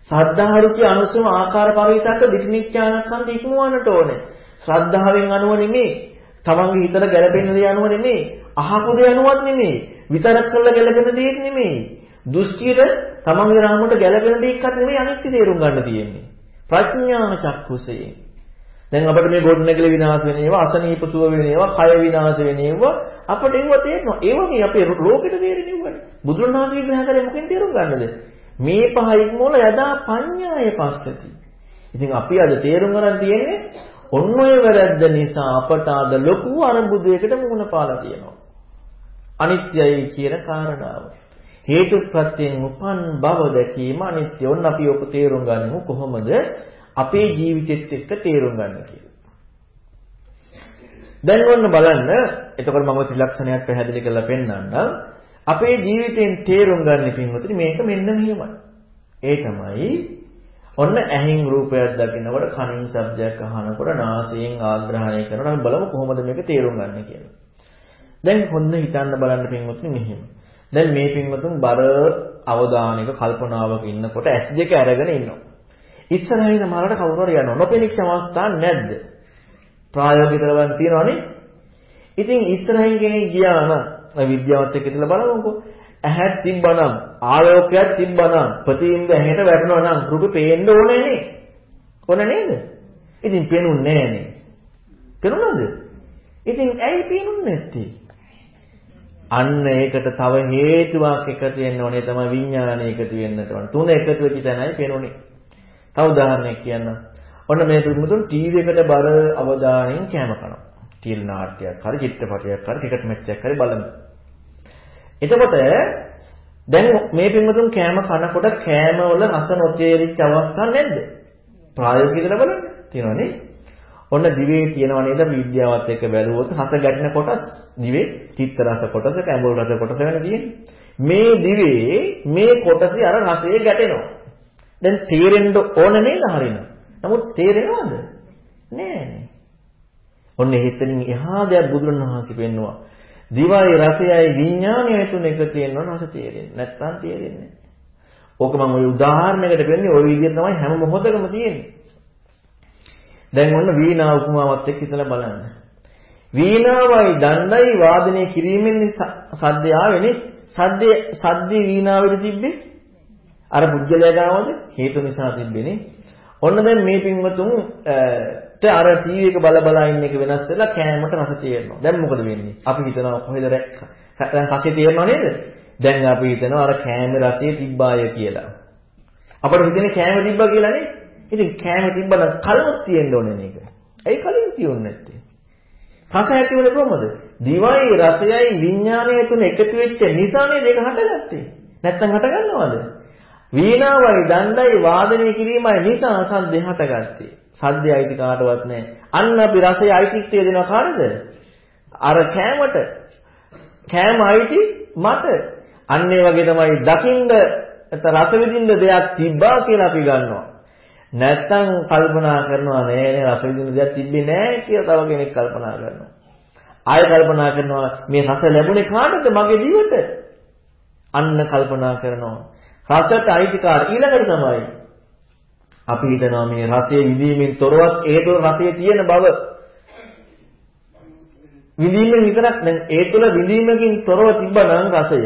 සද්ධාරුචි අනුසම ආකාර පරිවිතක දිට්ඨිඥානස්කන්ධ ඉක්මවන්නට ඕනේ. ශ්‍රද්ධාවෙන් අනුව නෙමෙයි. තමන්ගේ හිතට ගැළපෙන දේ අනුව නෙමෙයි. අහපු දේ අනුවත් නෙමෙයි. විතරක් කරලා ගැළපෙන දේත් නෙමෙයි. දෘෂ්ටියට තමන්ගේ රාමුවට ගැළපෙන දෙයක්වත් නෙමෙයි අනිත්‍ය තේරුම් ගන්න තියෙන්නේ. ප්‍රඥාන චක්කුසයෙන්. දැන් අපිට මේ ගොඩනැගිලි විනාශ වෙන ඒවා, අසනීප සුව වෙන ඒවා, කය විනාශ වෙන ඒවා අපිට ඒව තේරෙනවා. ඒව මේ අපේ ලෝකෙට තේරෙන ඒවානේ. බුදුරණවහන්සේ විග්‍රහ කරේ මොකෙන් තේරුම් ගන්නද? මේ පහින් මොල යදා පඤ්ඤාය පස්සති. ඉතින් අපි අද තේරුම් ගන්න තියෙන්නේ ඔන්න ඔය වැරද්ද නිසා අපට අද ලොකු අරඹුදයකට මුහුණ පාලා තියෙනවා. අනිත්‍යයි කියන කාරණාව. හේතු ප්‍රත්‍යයෙන් උපන් බව දැකීම අනිත්‍ය. ඔන්න අපි ඔක තේරුම් ගන්නමු කොහොමද? අපේ ජීවිතෙත් එක්ක තේරුම් ගන්න කියලා. දැන් ඔන්න බලන්න එතකොට මම ත්‍රිලක්ෂණයක් පැහැදිලි කරලා පෙන්නන්නම්. අපේ ජීවිතෙන් තේරුම් ගන්න පින්වතුනි මේක මෙන්න මෙහෙමයි. ඒ තමයි ඔන්න ඇහෙන් රූපයක් දකිනකොට කනින් ශබ්දයක් අහනකොට නාසයෙන් ආග්‍රහණය කරනකොට අපි බලමු කොහොමද මේක තේරුම් ගන්න කියලා. දැන් හොන්න හිතන්න බලන්න පින්වතුනි මෙහෙම. දැන් මේ පින්වතුන් බර අවධානයක කල්පනාවක ඉන්නකොට S2 අරගෙන ඉන්නවා. ඉස්සරහින් මලට කවුරු හරි යනවා. නොපෙනිච්ච අවස්ථා නැද්ද? ප්‍රායෝගික තරවන් තියෙනවනේ. ඉතින් ඉස්සරහින් කෙනෙක් ගියා නම් විද්‍යාවත් එක්ක ඉතලා බලමුකෝ. ඇහක් තිබ්බනම් ආලෝකයක් තිබ්බනම් ප්‍රතිබිම්බ ඇහැට වැටෙනවා නම් රූපේ පේන්න ඕනේ නේ. ඕන නේද? ඉතින් පේනුන්නේ නෑනේ. පේනුනද? ඉතින් ඇයි පේනුන්නේ නැත්තේ? අන්න ඒකට තව හේතුවක් එකතු වෙන්න ඕනේ තමයි විඥානය එකතු වෙන්නට ඕනේ. තුන එකතු වෙච්ච තැනයි පේනුනේ. තව උදාහරණයක් කියන්න. ඔන්න මේ පිටුමුතුන් ටීවී එකට බර අවධානයෙන් කැම කරනවා. ටීල් නාට්‍යයක් හරි චිත්‍රපටයක් හරි ක්‍රිකට් මැච් එකක් හරි බලමු. එතකොට දැන් මේ පින්වතුන් කෑම කනකොට කෑම වල රස නොතේරිච්ච අවස්ථා නැද්ද? ප්‍රායෝගිකව කියලා බලන්න. තියෙනවනේ. ඔන්න දිවේ තියෙනව නේද විද්‍යාවත් එක්ක බැලුවොත් රස ගැටෙන කොටස් දිවේ තිත්ත රස කොටස, කැඹුරු රස කොටස වෙන තියෙන්නේ. මේ දිවේ මේ කොටසේ අර රසය ගැටෙනවා. දැන් තේරෙන්න ඕන නේද හරින? නමුත් තේරෙනවද? නෑනේ. ඔන්න හිතෙනින් එහා දෙයක් බුදුරණවහන්සේ පෙන්නවා. දිවයි රසයයි විඥානයයි තුන එක තියෙනවා රස තේරෙන්නේ. නැත්තම් තේරෙන්නේ නැහැ. ඕක මම ওই උදාහරණයකට කියන්නේ ওই විදිහට තමයි හැම මොහොතකම තියෙන්නේ. දැන් ඔන්න වීණා උපමාවත් එක්ක හිතලා බලන්න. වීණාවයි දණ්ඩයි වාදනය කිරීමෙන් සද්දය ආවෙනේ. සද්දේ සද්දේ වීණාවෙදි තිබ්බේ අර පුජ්‍යලයා ගාවද හේතු නිසා තිබ්බේනේ. ඔන්න දැන් මේ පින්වතුන් අර ටීවී එක බල බල ඉන්න එක වෙනස් වෙලා කෑමට රස තියෙනවා. දැන් මොකද වෙන්නේ? අපි හිතනවා කොහෙද දැන් රසය තියෙනව නේද? දැන් අපි හිතනවා අර කෑමේ රසය තිබ්බාය කියලා. අපිට හිතන්නේ කෑම තිබ්බා කියලා නේ. ඉතින් කෑම තිබ්බනම් කලොත් තියෙන්න ඕනේ නේද? ඇයි කලින් තියුනේ නැත්තේ? රස ඇති වෙන්නේ කොහමද? දිවයි රසයයි විඥානය තුන එකතු වෙච්ච නිසානේ දෙක හටගත්තේ. නැත්තම් හටගන්නවද? වීණාවයි දණ්ඩයි වාදනය කිරීමයි නිසා සද්දේ හටගත්තේ. සද්දේ අයිති කාටවත් නැහැ. අන්න අපි රසයේ අයිතිත්වය දෙනවා කාටද? අර කෑමට. කෑම අයිති මට. අන්න ඒ වගේ තමයි දකින්ද රස විඳින්න දෙයක් තිබ්බා කියලා අපි ගන්නවා. නැත්තම් කල්පනා කරනවා නෑ නේ රස විඳින්න දෙයක් තිබ්බේ නෑ කියලා තව කෙනෙක් කල්පනා කරනවා. ආය කල්පනා කරනවා මේ රස ලැබුණේ කාටද මගේ දිවට? අන්න කල්පනා කරනවා. රසට අයිතිකාර ඊළඟට තමයි අපි හිතනවා මේ රසයේ විඳීමෙන් තොරවත් ඒ තුළ රසයේ තියෙන බව විඳීමෙන් විතරක් දැන් ඒ තුළ විඳීමකින් තොරව තිබ්බනම් රසය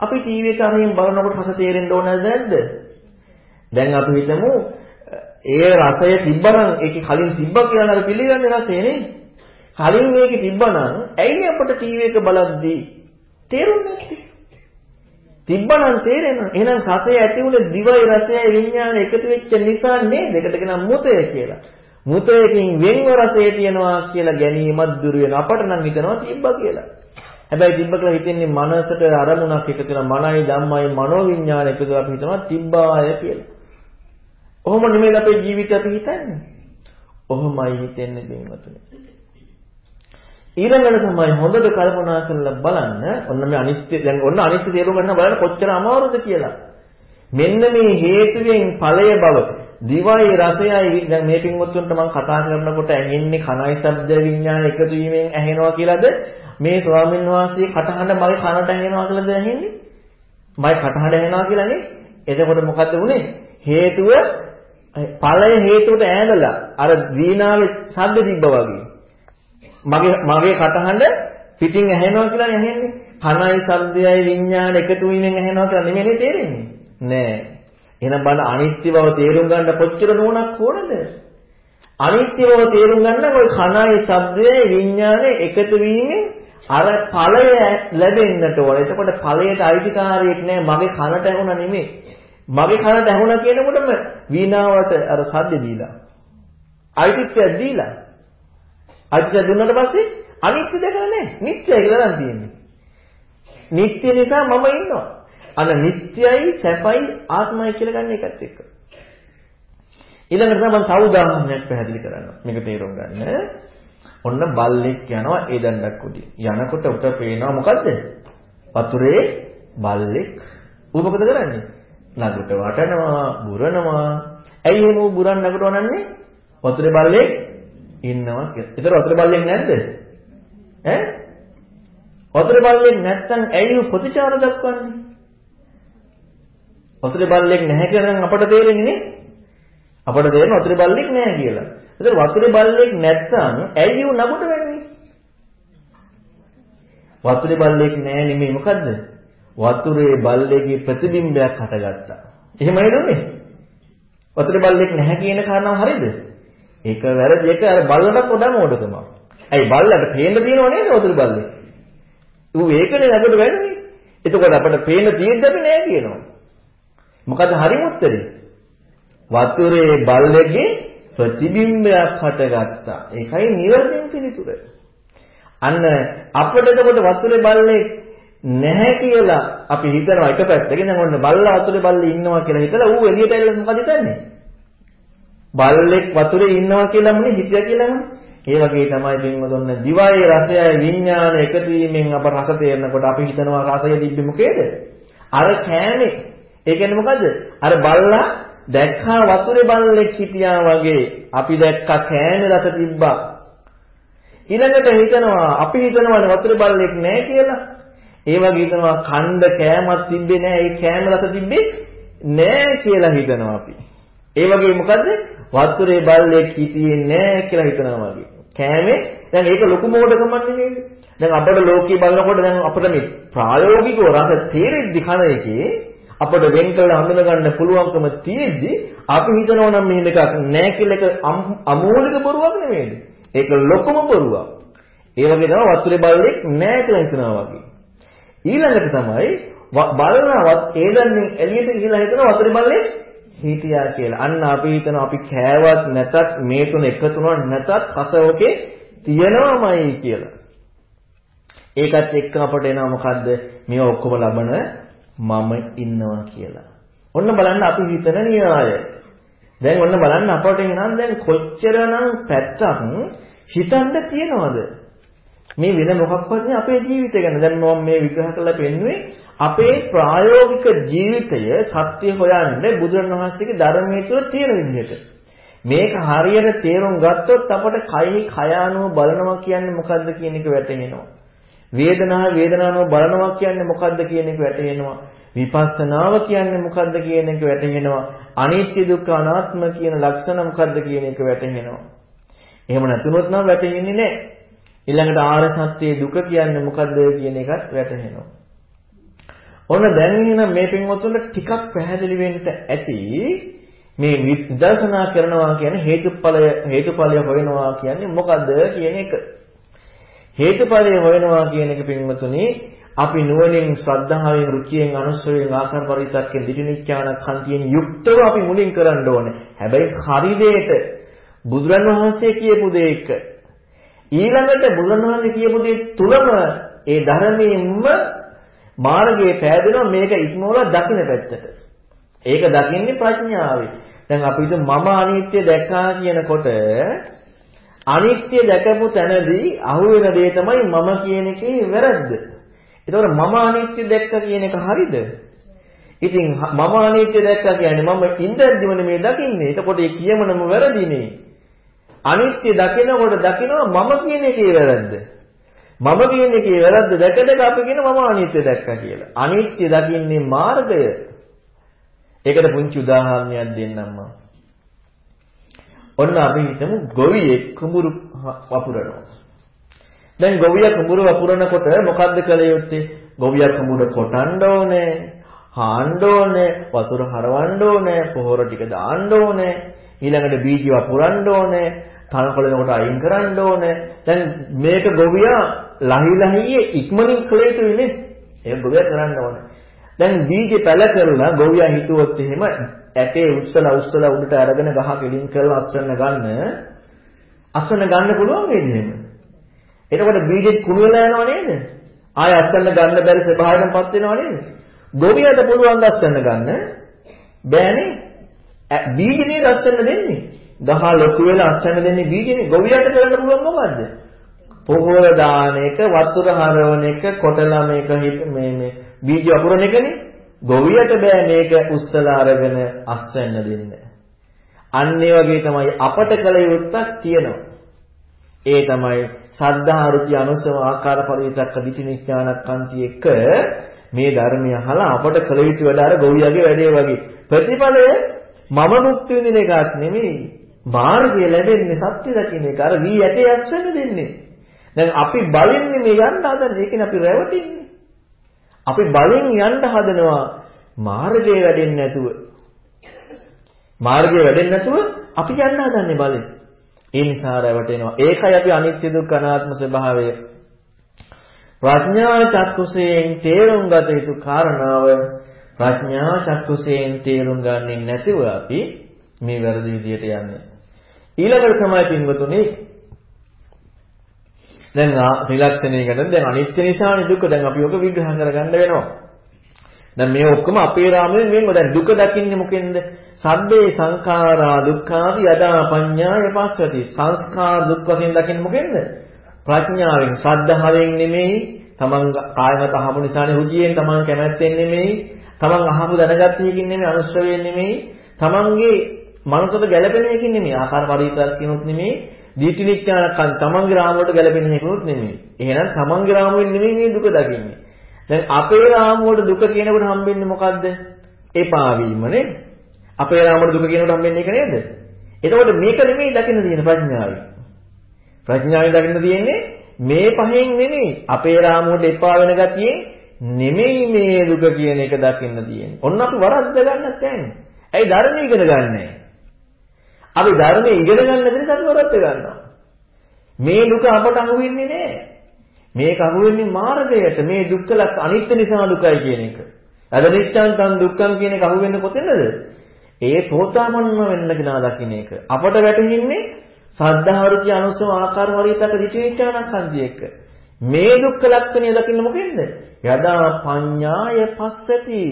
අපි ටීවී එක අරින් බලනකොට රස තේරෙන්න ඕනද නැද්ද? දැන් අපි හිතමු ඒ රසය තිබ්බනම් ඒකේ කලින් තිබ්බා කියලා නේද පිළිගන්නේ රසය නේ? කලින් මේකේ තිබ්බනම් ඇයි අපට ටීවී එක බලද්දී තේරුන්නේ නැත්තේ? තිබ්බනම් තේරෙනවා. එහෙනම් රසය ඇති උනේ දිවයි රසයයි විඥානය එකතු වෙච්ච නිසා නේද? ඒකට කියන මුතය කියලා. මුතයකින් වෙන්ව රසය තියනවා කියලා ගැනීමත් දුර වෙන අපට නම් හිතනවා තිබ්බා කියලා. හැබැයි තිබ්බ කියලා හිතන්නේ මනසට අරමුණක් එකතු වෙන මනයි ධම්මයි මනෝ විඥාන එකතු අපි හිතනවා තිබ්බාය කියලා. ඔහොම නෙමෙයි අපේ ජීවිතය අපි හිතන්නේ. ඔහොමයි හිතෙන්නේ බින්වතුනි. ඊළඟට තමයි හොඳට කල්පනා කරලා බලන්න ඔන්න මේ අනිත්‍ය දැන් ඔන්න අනිත්‍ය තේරුම් ගන්න බලන්න කොච්චර අමාරුද කියලා. මෙන්න මේ හේතුවෙන් ඵලය බව දිවයි රසයයි දැන් මේ පින්වත්තුන්ට මම කතා කරනකොට ඇහෙන්නේ කනයි ශබ්ද විඥාන එකතු වීමෙන් ඇහෙනවා කියලාද මේ ස්වාමීන් වහන්සේ කටහඬ මගේ කනට ඇහෙනවා කියලාද ඇහෙන්නේ? මගේ කටහඬ ඇහෙනවා කියලානේ. එතකොට මොකද්ද වුනේ? හේතුව ඵලය හේතුවට ඈඳලා අර වීණාවේ ශබ්ද තිබ්බා වගේ. මගේ මගේ කටහඬ පිටින් ඇහෙනවා කියලා ඇහෙන්නේ. කනයි ශබ්දයයි විඥාන එකතු වීමෙන් ඇහෙනවා කියලා නෙමෙයි තේරෙන්නේ. නෑ. එහෙනම් බලන්න අනිත්‍ය බව තේරුම් ගන්න කොච්චර නුවණක් ඕනද? අනිත්‍ය බව තේරුම් ගන්න ඔය කනයි ශබ්දයයි විඥානේ එකතු වීමෙන් අර ඵලය ලැබෙන්නට ඕන. එතකොට ඵලයට අයිතිකාරයෙක් නෑ මගේ කනට ඇහුණා නෙමෙයි. මගේ කනට ඇහුණා කියනකොටම වීණාවට අර සද්ද දීලා. අයිතිත්වයක් දීලා. අයිතිත්වය දුන්නාට පස්සේ අනිත්‍ය දැකලා නැහැ. නිත්‍යයි කියලා නම් තියෙන්නේ. නිත්‍ය නිසා මම ඉන්නවා. අන නිත්‍යයි සැපයි ආත්මයි කියලා ගන්න එකත් එක්ක. ඊළඟට තමයි මම තව උදාහරණයක් පැහැදිලි කරන්න. මේක තේරුම් ගන්න. ඔන්න බල්ලෙක් යනවා ඒ දණ්ඩක් උඩින්. යනකොට උට පේනවා මොකද්ද? වතුරේ බල්ලෙක්. ඌ මොකද කරන්නේ? නගුට වටනවා, බුරනවා. ඇයි එහෙම ඌ බුරන් නගුට වනන්නේ? වතුරේ බල්ලෙක් ඉන්නවා කියලා. ඒතර වතුර බල්ලෙක් නැද්ද? ඈ? වතුර බල්ලෙක් නැත්තම් ඇයි උ ප්‍රතිචාර දක්වන්නේ? වතුර බල්ලෙක් නැහැ කියලා නම් අපට තේරෙන්නේ නේ? අපට තේරෙන වතුර බල්ලෙක් නැහැ කියලා. ඒතර වතුර බල්ලෙක් නැත්තම් ඇයි උ නබුට වෙන්නේ? වතුරේ බල්ලෙක් නැහැ නෙමෙයි මොකද්ද? වතුරේ බල්ලෙක්ගේ ප්‍රතිබිම්බයක් හටගත්තා. එහෙමයි නේද? වතුරේ බල්ලෙක් නැහැ කියන කාරණාව හරියද? ඒක වැරදි එක අර බල්ලට පොඩම ඕඩකම. ඇයි බල්ලට පේන්න තියෙනව නේද වතුර බල්ලේ? ඌ ඒකනේ නැගද වැඩනේ. එතකොට අපිට පේන්න තියෙද්දි අපි නෑ කියනවා. මොකද හරිම උත්තරේ? වතුරේ බල්ලගේ ප්‍රතිබිම්බයක් හටගත්තා. ඒකයි නිවර්දින් පිළිතුර. අන්න අපිට එතකොට වතුරේ බල්ලේ නැහැ කියලා අපි හිතනවා එක පැත්තකින් දැන් ඔන්න බල්ලා වතුරේ බල්ලේ ඉන්නවා කියලා හිතලා ඌ එළියට ඇවිල්ලා මොකද හිතන්නේ? බල්ලෙක් වතුරේ ඉන්නවා කියලා මොනේ හිතියා කියලාමනේ. ඒ වගේ තමයි පින්වතුන් දිවයි රසයයි විඥාන එකතු වීමෙන් අප රස තේරෙනකොට අපි හිතනවා රසය තිබ්බේ මොකේද? අර කෑමේ. ඒ කියන්නේ මොකද්ද? අර බල්ලා දැක්කා වතුරේ බල්ලෙක් හිටියා වගේ අපි දැක්කා කෑමේ රස තිබ්බා. ඊළඟට හිතනවා අපි හිතනවානේ වතුරේ බල්ලෙක් නැහැ කියලා. ඒ වගේ හිතනවා කණ්ඩ කෑමක් තිබ්බේ නැහැ. ඒ කෑම රස තිබ්බේ නැහැ කියලා හිතනවා අපි. ඒ වගේ මොකද්ද? වතුරේ බල්ලෙක් හිටියේ නැහැ කියලා හිතනවා වගේ. කෑමේ දැන් ඒක ලොකු මොඩකමක් නෙමෙයි. දැන් අපේ ලෝකයේ බලනකොට දැන් අපිට මේ ප්‍රායෝගිකව රස තේරෙද්දි කන එකේ අපිට වෙන් කළ හඳුන ගන්න පුළුවන්කම තියෙද්දි අපි හිතනවා නම් මෙහෙම එකක් නැහැ කියලා එක අමූලික බොරුවක් නෙමෙයිද? ඒක ලොකුම බොරුවක්. ඒ වගේ තමයි වතුරේ බල්ලෙක් නැහැ කියලා හිතනවා වගේ. ඊළඟට තමයි බලනවත් ඒ දන්නේ එළියට ගිහිලා හිතන වතුරේ බල්ලෙක් හිටියා කියලා. අන්න අපි හිතනවා අපි කෑවත් නැතත් මේ තුන එකතු වුණා නැතත් හත ඔකේ තියෙනවමයි කියලා. ඒකත් එක්ක අපට එනවා මොකද්ද? මේ ඔක්කොම ලබන මම ඉන්නවා කියලා. ඔන්න බලන්න අපි හිතන න්‍යාය. දැන් ඔන්න බලන්න අපට එනනම් දැන් කොච්චරනම් පැත්තක් හිතන්න තියනවද? මේ වෙන මොකක්වත් නෑ අපේ ජීවිතය ගැන. දැන් මම මේ විග්‍රහ කරලා පෙන්නුවේ අපේ ප්‍රායෝගික ජීවිතය සත්‍ය හොයන්න බුදුරණවහන්සේගේ ධර්මයේ තුල තියෙන විදිහට. මේක හරියට තේරුම් ගත්තොත් අපට කයෙහි කය අනුව බලනවා කියන්නේ මොකද්ද කියන එක වැටහෙනවා. වේදනාව වේදනාව බලනවා කියන්නේ මොකද්ද කියන එක වැටහෙනවා. විපස්සනාව කියන්නේ මොකද්ද කියන එක වැටහෙනවා. අනිත්‍ය දුක්ඛ අනාත්ම කියන ලක්ෂණ මොකද්ද කියන එක වැටහෙනවා. එහෙම නැතුනොත් නම් වැටහෙන්නේ නැහැ. ඊළඟට ආර්ය සත්‍යයේ දුක කියන්නේ මොකද්ද කියන එකත් වැටහෙනවා. ඔන්න දැන් එහෙනම් මේ පින්වතුන්ට ටිකක් පැහැදිලි වෙන්න ඇති මේ විදර්ශනා කරනවා කියන්නේ හේතුඵලය හේතුඵලය හොයනවා කියන්නේ මොකද්ද කියන එක. හේතුඵලය හොයනවා කියන එක පින්වතුනි අපි නුවණින් ශ්‍රද්ධාවෙන් රුචියෙන් අනුස්සයෙන් ආකාර පරිවිතක්කෙන් දිටිනිච්ඡාන කන්තියෙන් යුක්තව අපි මුලින් කරන්න ඕනේ. හැබැයි හරි දෙයට බුදුරන් වහන්සේ කියපු දෙයක ඊළඟට බුදුරන් වහන්සේ කියපු දේ තුලම ඒ ධර්මයෙන්ම මාර්ගයේ පෑදෙනවා මේක ඉක්මවලා දකින්න පැත්තට. ඒක දකින්නේ ප්‍රඥාවෙන්. දැන් අපි මම අනිත්‍ය දැක්කා කියනකොට අනිත්‍ය දැකපු තැනදී අහුවෙන දේ තමයි මම කියන එකේ වැරද්ද. ඒතකොට මම අනිත්‍ය දැක්ක කියන එක හරිද? ඉතින් මම අනිත්‍ය දැක්කා කියන්නේ මම ඉන්ද්‍රජීවන මේ දකින්නේ. එතකොට ඒ කියමනම වැරදිනේ. අනිත්‍ය දකිනකොට දකිනවා මම කියන එකේ වැරද්ද. මම කියන එකේ වැරද්ද දැක දැක අපි කියන මම අනිත්‍ය දැක්කා කියලා. අනිත්‍ය දකින්නේ මාර්ගය. ඒකට පුංචි උදාහරණයක් දෙන්නම් මම. ඔන්න අපි හිතමු ගොවියෙක් කුඹුරු වපුරනවා. දැන් ගොවියා කුඹුරු වපුරනකොට මොකද්ද කළ යුත්තේ? ගොවියා කුඹුර කොටන්න ඕනේ, හාන්න ඕනේ, වතුර හරවන්න ඕනේ, පොහොර ටික දාන්න ඕනේ, ඊළඟට බීජ වපුරන්න ඕනේ, තනකොළනකොට අයින් කරන්න ඕනේ. දැන් මේක ගොවියා ලහි ලහියේ ඉක්මනින් කළ යුතුනේ. ඒක ගොවියා කරන්න ඕනේ. දැන් බීජ පැල කරලා ගොවියා හිතුවොත් එහෙම ඇටේ උස්සලා උස්සලා උඩට අරගෙන ගහ කෙලින් කරලා අස්වැන්න ගන්න අස්වැන්න ගන්න පුළුවන් වේද එහෙම? එතකොට බීජෙත් කුණු වෙලා යනව නේද? ආය අස්වැන්න ගන්න බැරි ස්වභාවයකටපත් වෙනව නේද? ගොවියට පුළුවන් අස්වැන්න ගන්න බෑනේ. බීජනේ අස්වැන්න දෙන්නේ. ගහ ලොකු වෙලා අස්වැන්න දෙන්නේ බීජනේ. ගොවියට කරන්න පුළුවන් මොකද්ද? පොහොර දාන එක, වතුර හරවන එක, කොටලා මේක මේ මේ බීජ වපුරන එකනේ. ගොවියට බෑ මේක උස්සලා අරගෙන අස්වැන්න දෙන්න. අන්න ඒ වගේ තමයි අපට කල යුත්තක් තියෙනවා. ඒ තමයි සද්ධා රුචි අනුසව ආකාර පරිවිතක්ක දිටිනිඥානක්කාන්ති එක මේ ධර්මය අහලා අපට කල යුතු වැඩ අර ගොවියගේ වැඩේ වගේ. ප්‍රතිඵලය මම මුක්ති විඳින එකක් නෙමෙයි. මාර්ගය ලැබෙන්නේ සත්‍ය දකින්න එක. අර වී ඇටේ අස්වැන්න දෙන්නේ. දැන් අපි බලින්නේ මේ යන්න හදන ඒකනේ අපි රැවටින්නේ. අපි බලෙන් යන්න හදනවා මාර්ගය වැඩෙන්නේ නැතුව. මාර්ගය වැඩෙන්නේ නැතුව අපි යන්න හදන්නේ බලෙන්. ඒ නිසා රැවටෙනවා. ඒකයි අපි අනිත්‍ය දුක්ඛ අනාත්ම ස්වභාවය ප්‍රඥා චක්කුසයෙන් තේරුම් ගත යුතු කාරණාව ප්‍රඥා චක්කුසයෙන් තේරුම් ගන්නේ නැතිව අපි මේ වැරදි විදියට යන්නේ. ඊළඟට තමයි පින්වතුනි දැන් ත්‍රිලක්ෂණයකට දැන් අනිත්‍ය නිසානේ දුක. දැන් අපි ඔක විග්‍රහ කරගන්න වෙනවා. දැන් මේ ඔක්කොම අපේ රාමයෙන් වෙන්ව. දැන් දුක දකින්නේ මොකෙන්ද? සබ්බේ සංඛාරා දුක්ඛාති යදා පඤ්ඤාය පස්සති. සංස්කාර දුක් වශයෙන් දකින්නේ මොකෙන්ද? ප්‍රඥාවෙන්, ශ්‍රද්ධාවෙන් නෙමෙයි. තමන් කායමත අහපු නිසානේ රුචියෙන් තමන් කැමැත්තෙන් නෙමෙයි. තමන් අහපු දැනගත්ත එකකින් නෙමෙයි, අනුශ්‍රවයෙන් නෙමෙයි. තමන්ගේ මනසට ගැළපෙන එකකින් නෙමෙයි. ආකාර පරිවිතර්කිනුත් නෙමෙයි. දීටිනිච්ඡානකන් තමන්ගේ රාමුවට ගැළපෙන එකකුත් නෙමෙයි. එහෙනම් තමන්ගේ රාමුවෙන් නෙමෙයි මේ දුක දකින්නේ. දැන් අපේ රාමුවට දුක කියනකොට හම්බෙන්නේ මොකද්ද? එපා වීමනේ. අපේ රාමුවට දුක කියනකොට හම්බෙන්නේ ඒක නේද? එතකොට මේක නෙමෙයි දකින්න තියෙන ප්‍රඥාවයි. ප්‍රඥාවෙන් දකින්න තියෙන්නේ මේ පහෙන් නෙමෙයි. අපේ රාමුවට එපා වෙන ගතියෙන් නෙමෙයි මේ දුක කියන එක දකින්න තියෙන්නේ. ඔන්න අපි වරද්ද ගන්නත් යන්නේ. ඇයි ධර්මය ඉගෙන ගන්නෑ? අපි ධර්මයේ ඉගෙන ගන්න නිසා අපි වරද්ද ගන්නවා. මේ දුක අපට අහු වෙන්නේ නැහැ. මේක අහු වෙන්නේ මාර්ගයට. මේ දුක්ඛ ලක්ෂ අනිත්‍ය නිසා දුකයි කියන එක. අදනිච්ඡං තන් දුක්ඛං කියන එක අහු වෙන්නේ කොතැනද? ඒ සෝතාපන්න වෙන්න කෙනා දකින්න එක. අපට වැටහෙන්නේ සද්ධාරුචි අනුසව ආකාර වරිතක විචේචනක් එක්ක. මේ දුක්ඛ ලක්ෂණය දකින්න මොකෙන්ද? යදා පඤ්ඤාය පස්සති.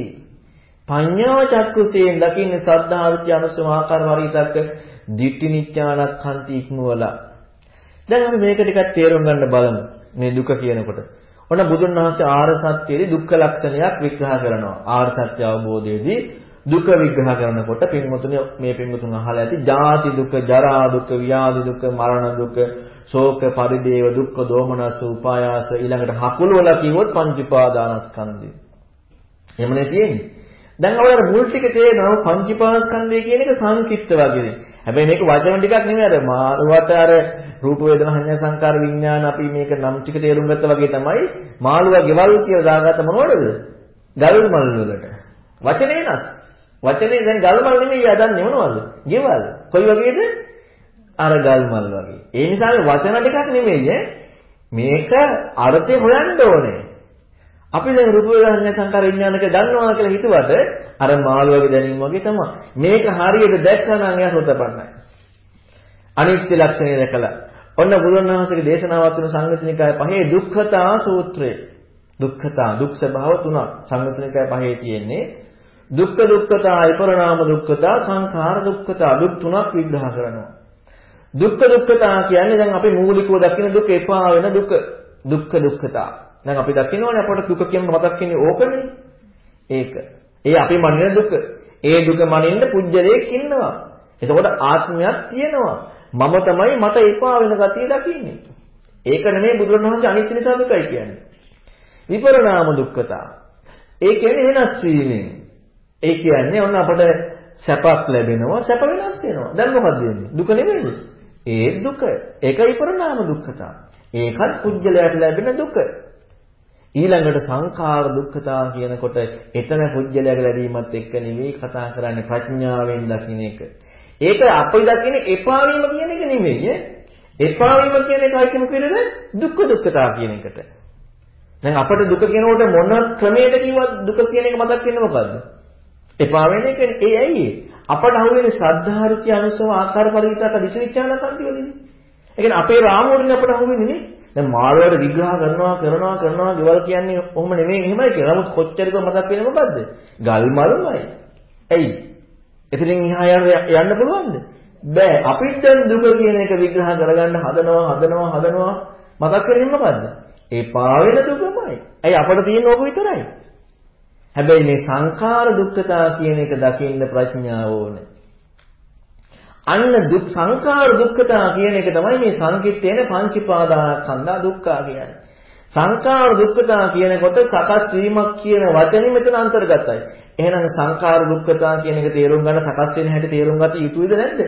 පඤ්ඤාව චක්කුසයෙන් දකින්නේ සද්ධාරුචි අනුසව ආකාර වරිතක දිට්ඨි නිච්ඡානක්ඛන්ති ඉක්මවලා. දැන් අපි මේක ටිකක් තේරුම් ගන්න බලමු. මේ දුක කියනකොට. ඔන්න බුදුන් වහන්සේ ආර්ය සත්‍යයේදී දුක්ඛ ලක්ෂණයක් විග්‍රහ කරනවා. ආර්ය සත්‍ය අවබෝධයේදී දුක විග්‍රහ කරනකොට පින්වතුනි මේ පින්වතුන් අහලා ඇති ජාති දුක, ජරා දුක, ව්‍යාධි දුක, මරණ දුක, ශෝක පරිදේව දුක්ඛ දෝමනස උපායාස ඊළඟට හකුල වල කිව්වොත් පංච උපාදානස්කන්ධය. එහෙමනේ තියෙන්නේ. දැන් අපිට මුල් ටික තේරෙනවා පංච උපාදානස්කන්ධය කියන එක සංකීර්ත වගේ. හැබැයි මේක වචන ටිකක් නෙමෙයි අර මාළුවට අර රූප වේදනා සංඥා සංකාර විඥාන අපි මේක නම් ටික තේරුම් ගත්තා වගේ තමයි මාළුවා ගෙවල් කියලා දාගත්ත මොනවද? ගල් මල් වලට. වචනේ නස්. වචනේ දැන් ගල් මල් නෙමෙයි යදන්නේ මොනවද? ගෙවල්. කොයි වගේද? අර ගල් මල් වගේ. ඒ නිසා මේ වචන ටිකක් නෙමෙයි ඈ. මේක අර්ථය හොයන්න ඕනේ. අපි දැන් රූප වේදනා සංකාර විඥානක දන්නවා කියලා හිතුවට අර මාළුවගේ දැනීම වගේ තමයි. මේක හරියට දැක්කම එයා සෝතපන්නයි. අනිත්‍ය ලක්ෂණය දැකලා. ඔන්න බුදුන් වහන්සේගේ දේශනාවත් තුන සංගතනිකාය පහේ දුක්ඛතා සූත්‍රය. දුක්ඛතා දුක් ස්වභාව තුනක් සංගතනිකාය පහේ තියෙන්නේ. දුක්ඛ දුක්ඛතා විපරණාම දුක්ඛතා සංඛාර දුක්ඛතා දුක් තුනක් විග්‍රහ කරනවා. දුක්ඛ දුක්ඛතා කියන්නේ දැන් අපි මූලිකව දකින දුක එපා වෙන දුක. දුක්ඛ දුක්ඛතා. දැන් අපි දකින්නෝනේ අපට දුක කියන්න මතක් වෙන්නේ ඕකනේ. ඒක. ඒ අපි මනින දුක. ඒ දුක මනින්න පුජ්‍යලයක් ඉන්නවා. එතකොට ආත්මයක් තියෙනවා. මම තමයි මට එපා වෙන ගතිය දකින්නේ. ඒක නෙමෙයි බුදුරණවහන්සේ අනිත්‍ය නිසා දුකයි කියන්නේ. විපරණාම දුක්ඛතා. ඒ කියන්නේ වෙනස් වීමෙන්. ඒ කියන්නේ ඔන්න අපට සැපක් ලැබෙනවා සැප වෙනස් වෙනවා. දැන් මොකද වෙන්නේ? දුක නෙමෙයිද? ඒ දුක. ඒකයි විපරණාම දුක්ඛතා. ඒකත් පුජ්‍යලයට ලැබෙන දුක. ඊළඟට සංඛාර දුක්ඛතා කියනකොට එතන පුජ්‍යලයක ලැබීමත් එක්ක නෙවෙයි කතා කරන්නේ ප්‍රඥාවෙන් දකින්න එක. ඒක අපි දකින්නේ එපා වීම කියන එක නෙමෙයි එපා වීම කියන එක අයිති මොකේද? දුක්ඛ දුක්ඛතා කියන එකට. දැන් අපිට දුක කියනකොට මොන ක්‍රමයකට කිව්වත් දුක කියන එක මතක් වෙන්නේ මොකද්ද? එපා වෙන එක ඒ ඇයි අපට අහුවෙන්නේ ශ්‍රද්ධාරුචි අනුසව ආකාර පරිවිතක විචිකිච්ඡානකන්ති වලින්. ඒ කියන්නේ අපේ රාමුවලින් අපට අහුවෙන්නේ නේ දැන් මාළුවට විග්‍රහ කරනවා කරනවා කරනවා ගෙවල් කියන්නේ ඔහොම නෙමෙයි එහෙමයි කියලා. නමුත් කොච්චරද මතක් වෙන්නේ මොකද්ද? ගල් මල්මයි. ඇයි? එතනින් එහා යන්න පුළුවන්ද? බෑ. අපිට දැන් දුක කියන එක විග්‍රහ කරගන්න හදනවා හදනවා හදනවා මතක් වෙන්නේ මොකද්ද? ඒ පාවෙන දුකමයි. ඇයි අපට තියෙන ඕක විතරයි. හැබැයි මේ සංඛාර දුක්ඛතා කියන එක දකින්න ප්‍රඥාව ඕනේ. අන්න දුක් සංඛාර දුක්ඛතා කියන එක තමයි මේ සංකිට්ඨේන පංචීපාදානස්කන්ධා දුක්ඛා කියන්නේ. සංඛාර දුක්ඛතා කියනකොට සකස් වීමක් කියන වචනේ මෙතන අන්තර්ගතයි. එහෙනම් සංඛාර දුක්ඛතා කියන එක තේරුම් ගන්න සකස් වෙන හැටි තේරුම් ගත යුතුයිද නැද්ද?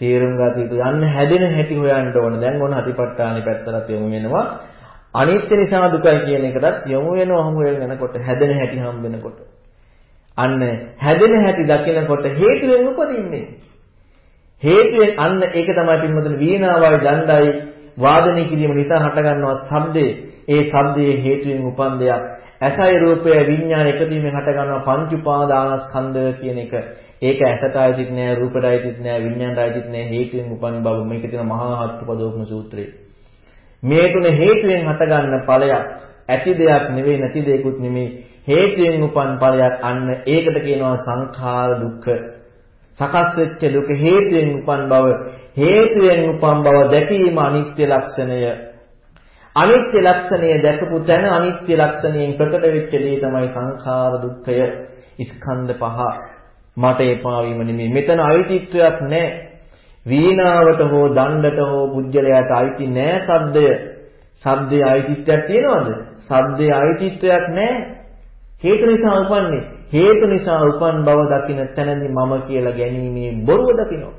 තේරුම් ගත යුතුයි. යන්න හැදෙන හැටි හොයන්න ඕන. දැන් ඕන හතිපට්ඨානෙ පැත්තට යමු වෙනවා. අනිත්‍ය නිසා දුකයි කියන එකටත් යමු වෙනවා හමු වෙනකොට හැදෙන හැටි හම් වෙනකොට. අන්න හැදෙන හැටි දකිනකොට හේතුවෙන් උපදින්නේ. හේතුවෙන් අන්න ඒක තමයි පින්වතුනි වීණාවයි දණ්ඩයි වාදනය කිරීම නිසා හටගන්නවා ශබ්දේ. ඒ ශබ්දයේ හේතුවෙන් උපන් දෙයක්. ඇසයි රූපය විඥාන එකදීමෙන් හටගන්නවා පංච උපාදානස්කන්ධය කියන එක. ඒක ඇසට ආයිතිත් නෑ රූපට ආයිතිත් නෑ විඥානට ආයිතිත් නෑ හේතුවෙන් උපන් බව මේක තියෙන මහා හත්පදෝපන සූත්‍රයේ. මේ තුන හේතුවෙන් හටගන්න ඵලයක්. ඇති දෙයක් නෙවෙයි නැති දෙයක්ුත් නෙමෙයි. හේතුයෙන් උපන් ඵලයක් අන්න ඒකට කියනවා සංඛාර දුක්ඛ සකස් වෙච්ච දුක හේතුවෙන් උපන් බව හේතුවෙන් උපන් බව දැකීම අනිත්‍ය ලක්ෂණය. අනිත්‍ය ලක්ෂණය දැකපු තැන අනිත්‍ය ලක්ෂණයෙන් ප්‍රකට වෙච්ච දේ තමයි සංඛාර දුක්ඛය. ස්කන්ධ පහ මට එපා වීම නෙමෙයි. මෙතන අයිතිත්වයක් නැහැ. වීණාවට හෝ දණ්ඩට හෝ පුජ්‍යලයට අයිති නෑ සද්දය. සද්දේ අයිතිත්වයක් තියනවද? සද්දේ අයිතිත්වයක් නෑ. හේතු නිසා උපන්නේ. හේතු නිසා උපන් බව දකින තැනදී මම කියලා ගැනීමේ බොරුව දකිනවා.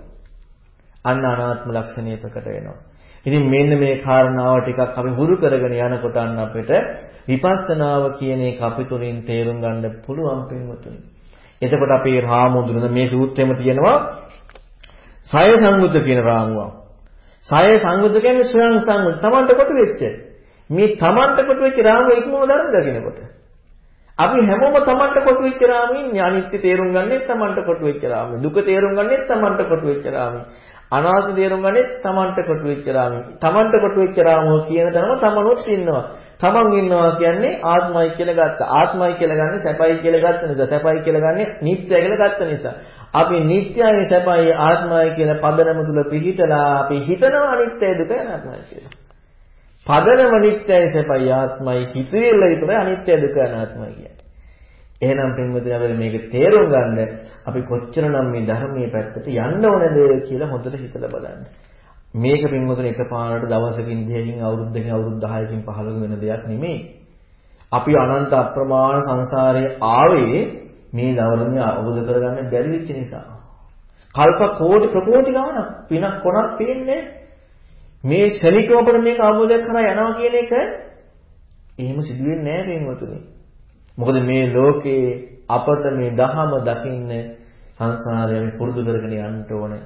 අන්න අනාත්ම ලක්ෂණය ප්‍රකට වෙනවා. ඉතින් මෙන්න මේ කාරණාව ටිකක් අපි හුරු කරගෙන යනකොට අන්න අපිට විපස්සනාව කියන එක අපි තුලින් තේරුම් ගන්න පුළුවන් පින්වතුනි. එතකොට අපි රාමුදුරන මේ සූත්‍රෙම තියෙනවා සය සංගුත කියන රාමුවක්. සය සංගුත කියන්නේ ස්වයං සංගුත. Tamanට කොට වෙච්ච. මේ Tamanට කොට වෙච්ච රාමුව ඉක්මව ධර්ම දකින්නකොට. අපි හැමෝම Tamanට කොට වෙච්ච රාමුව ඉන්නේ අනිත්‍ය තේරුම් ගන්නෙත් Tamanට කොට වෙච්ච රාමුව. දුක තේරුම් ගන්නෙත් Tamanට කොට වෙච්ච රාමුව. අනාත්ම තේරුම් ගන්නෙත් Tamanට කොට වෙච්ච රාමුව. Tamanට කොට වෙච්ච රාමුව කියන තැනම Tamanොත් ඉන්නවා. Taman ඉන්නවා කියන්නේ ආත්මයි කියලා ගත්ත. ආත්මයි කියලා ගන්නේ සැපයි කියලා ගත්ත නිසා. සැපයි කියලා ගන්නේ නිත්‍යයි කියලා ගත්ත නිසා. අපි නිට්ටයයි සැපයි ආත්මයි කියන පදනම තුල පිහිටලා අපි හිතනවා අනිත්‍යයි දුකයි අනාත්මයි කියලා. පදනම නිට්ටයයි සැපයි ආත්මයි හිතෙල්ල විතරයි අනිත්‍යයි දුකයි අනාත්මයි කියන්නේ. එහෙනම් පින්වතුනි අපි මේක තේරුම් ගන්න අපි කොච්චරනම් මේ ධර්මයේ පැත්තට යන්න ඕනද කියලා හොඳට හිතලා බලන්න. මේක පින්වතුනි එකපාරට දවසකින් දෙකකින් අවුරුද්දකින් අවුරුදු 10කින් 15 වෙන දෙයක් නෙමෙයි. අපි අනන්ත අප්‍රමාණ සංසාරයේ ආවේ මේ දවල්නේ අවබෝධ කරගන්න බැරි වෙච්ච නිසා. කල්ප කෝටි ප්‍රකෝටි ගාණක් පිනක් කොනක් පේන්නේ මේ ශනිකව අපිට මේක අවබෝධයක් කරා යනවා කියන එක එහෙම සිදුවෙන්නේ නැහැ පින්වතුනි. මොකද මේ ලෝකේ අපට මේ දහම දකින්න සංසාරයෙන් පුරුදු කරගෙන යන්න ඕනේ.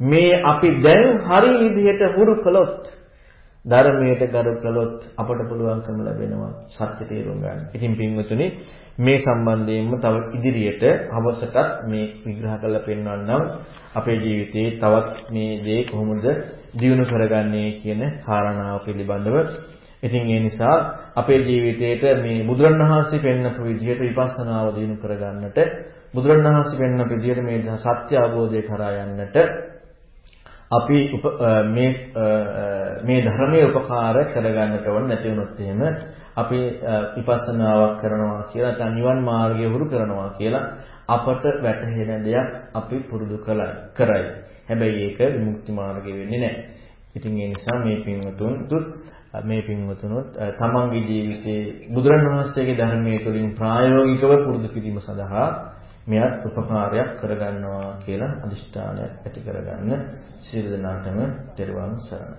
මේ අපි දැන් හරි විදිහට හුරු කළොත් ධර්මයට ගරු කළොත් අපට පුළුවන්කම ලැබෙනවා සත්‍ය තේරුම් ගන්න. ඉතින් පින්වතුනි මේ සම්බන්ධයෙන්ම තව ඉදිරියට අවසටත් මේ විග්‍රහ කරලා පෙන්වන්නම් අපේ ජීවිතේ තවත් මේ දේ කොහොමද දියුණු කරගන්නේ කියන කාරණාව පිළිබඳව. ඉතින් ඒ නිසා අපේ ජීවිතේට මේ බුදුරණවහන්සේ පෙන්වපු විදිහට විපස්සනාව දියුණු කරගන්නට බුදුරණවහන්සේ පෙන්වපු විදිහට මේ සත්‍ය අවබෝධය කරා යන්නට අපි මේ මේ ධර්මයේ උපකාර කරගන්නට ඕන නැති වුණොත් එහෙම අපි විපස්සනාවක් කරනවා කියලා නැත්නම් නිවන් මාර්ගය හුරු කරනවා කියලා අපට වැටහෙන දෙයක් අපි පුරුදු කරයි. හැබැයි ඒක විමුක්ති මාර්ගය වෙන්නේ නැහැ. ඉතින් ඒ නිසා මේ පින්වතුන් මේ පින්වතුනොත් තමන්ගේ ජීවිතයේ බුදුරණවහන්සේගේ ධර්මයේ තුලින් ප්‍රායෝගිකව පුරුදු කිරීම සඳහා මෙයත් උපකාරයක් කරගන්නවා කියලා අදිෂ්ඨානයක් ඇති කරගන්න සියලු දෙනාටම තෙරුවන් සරණයි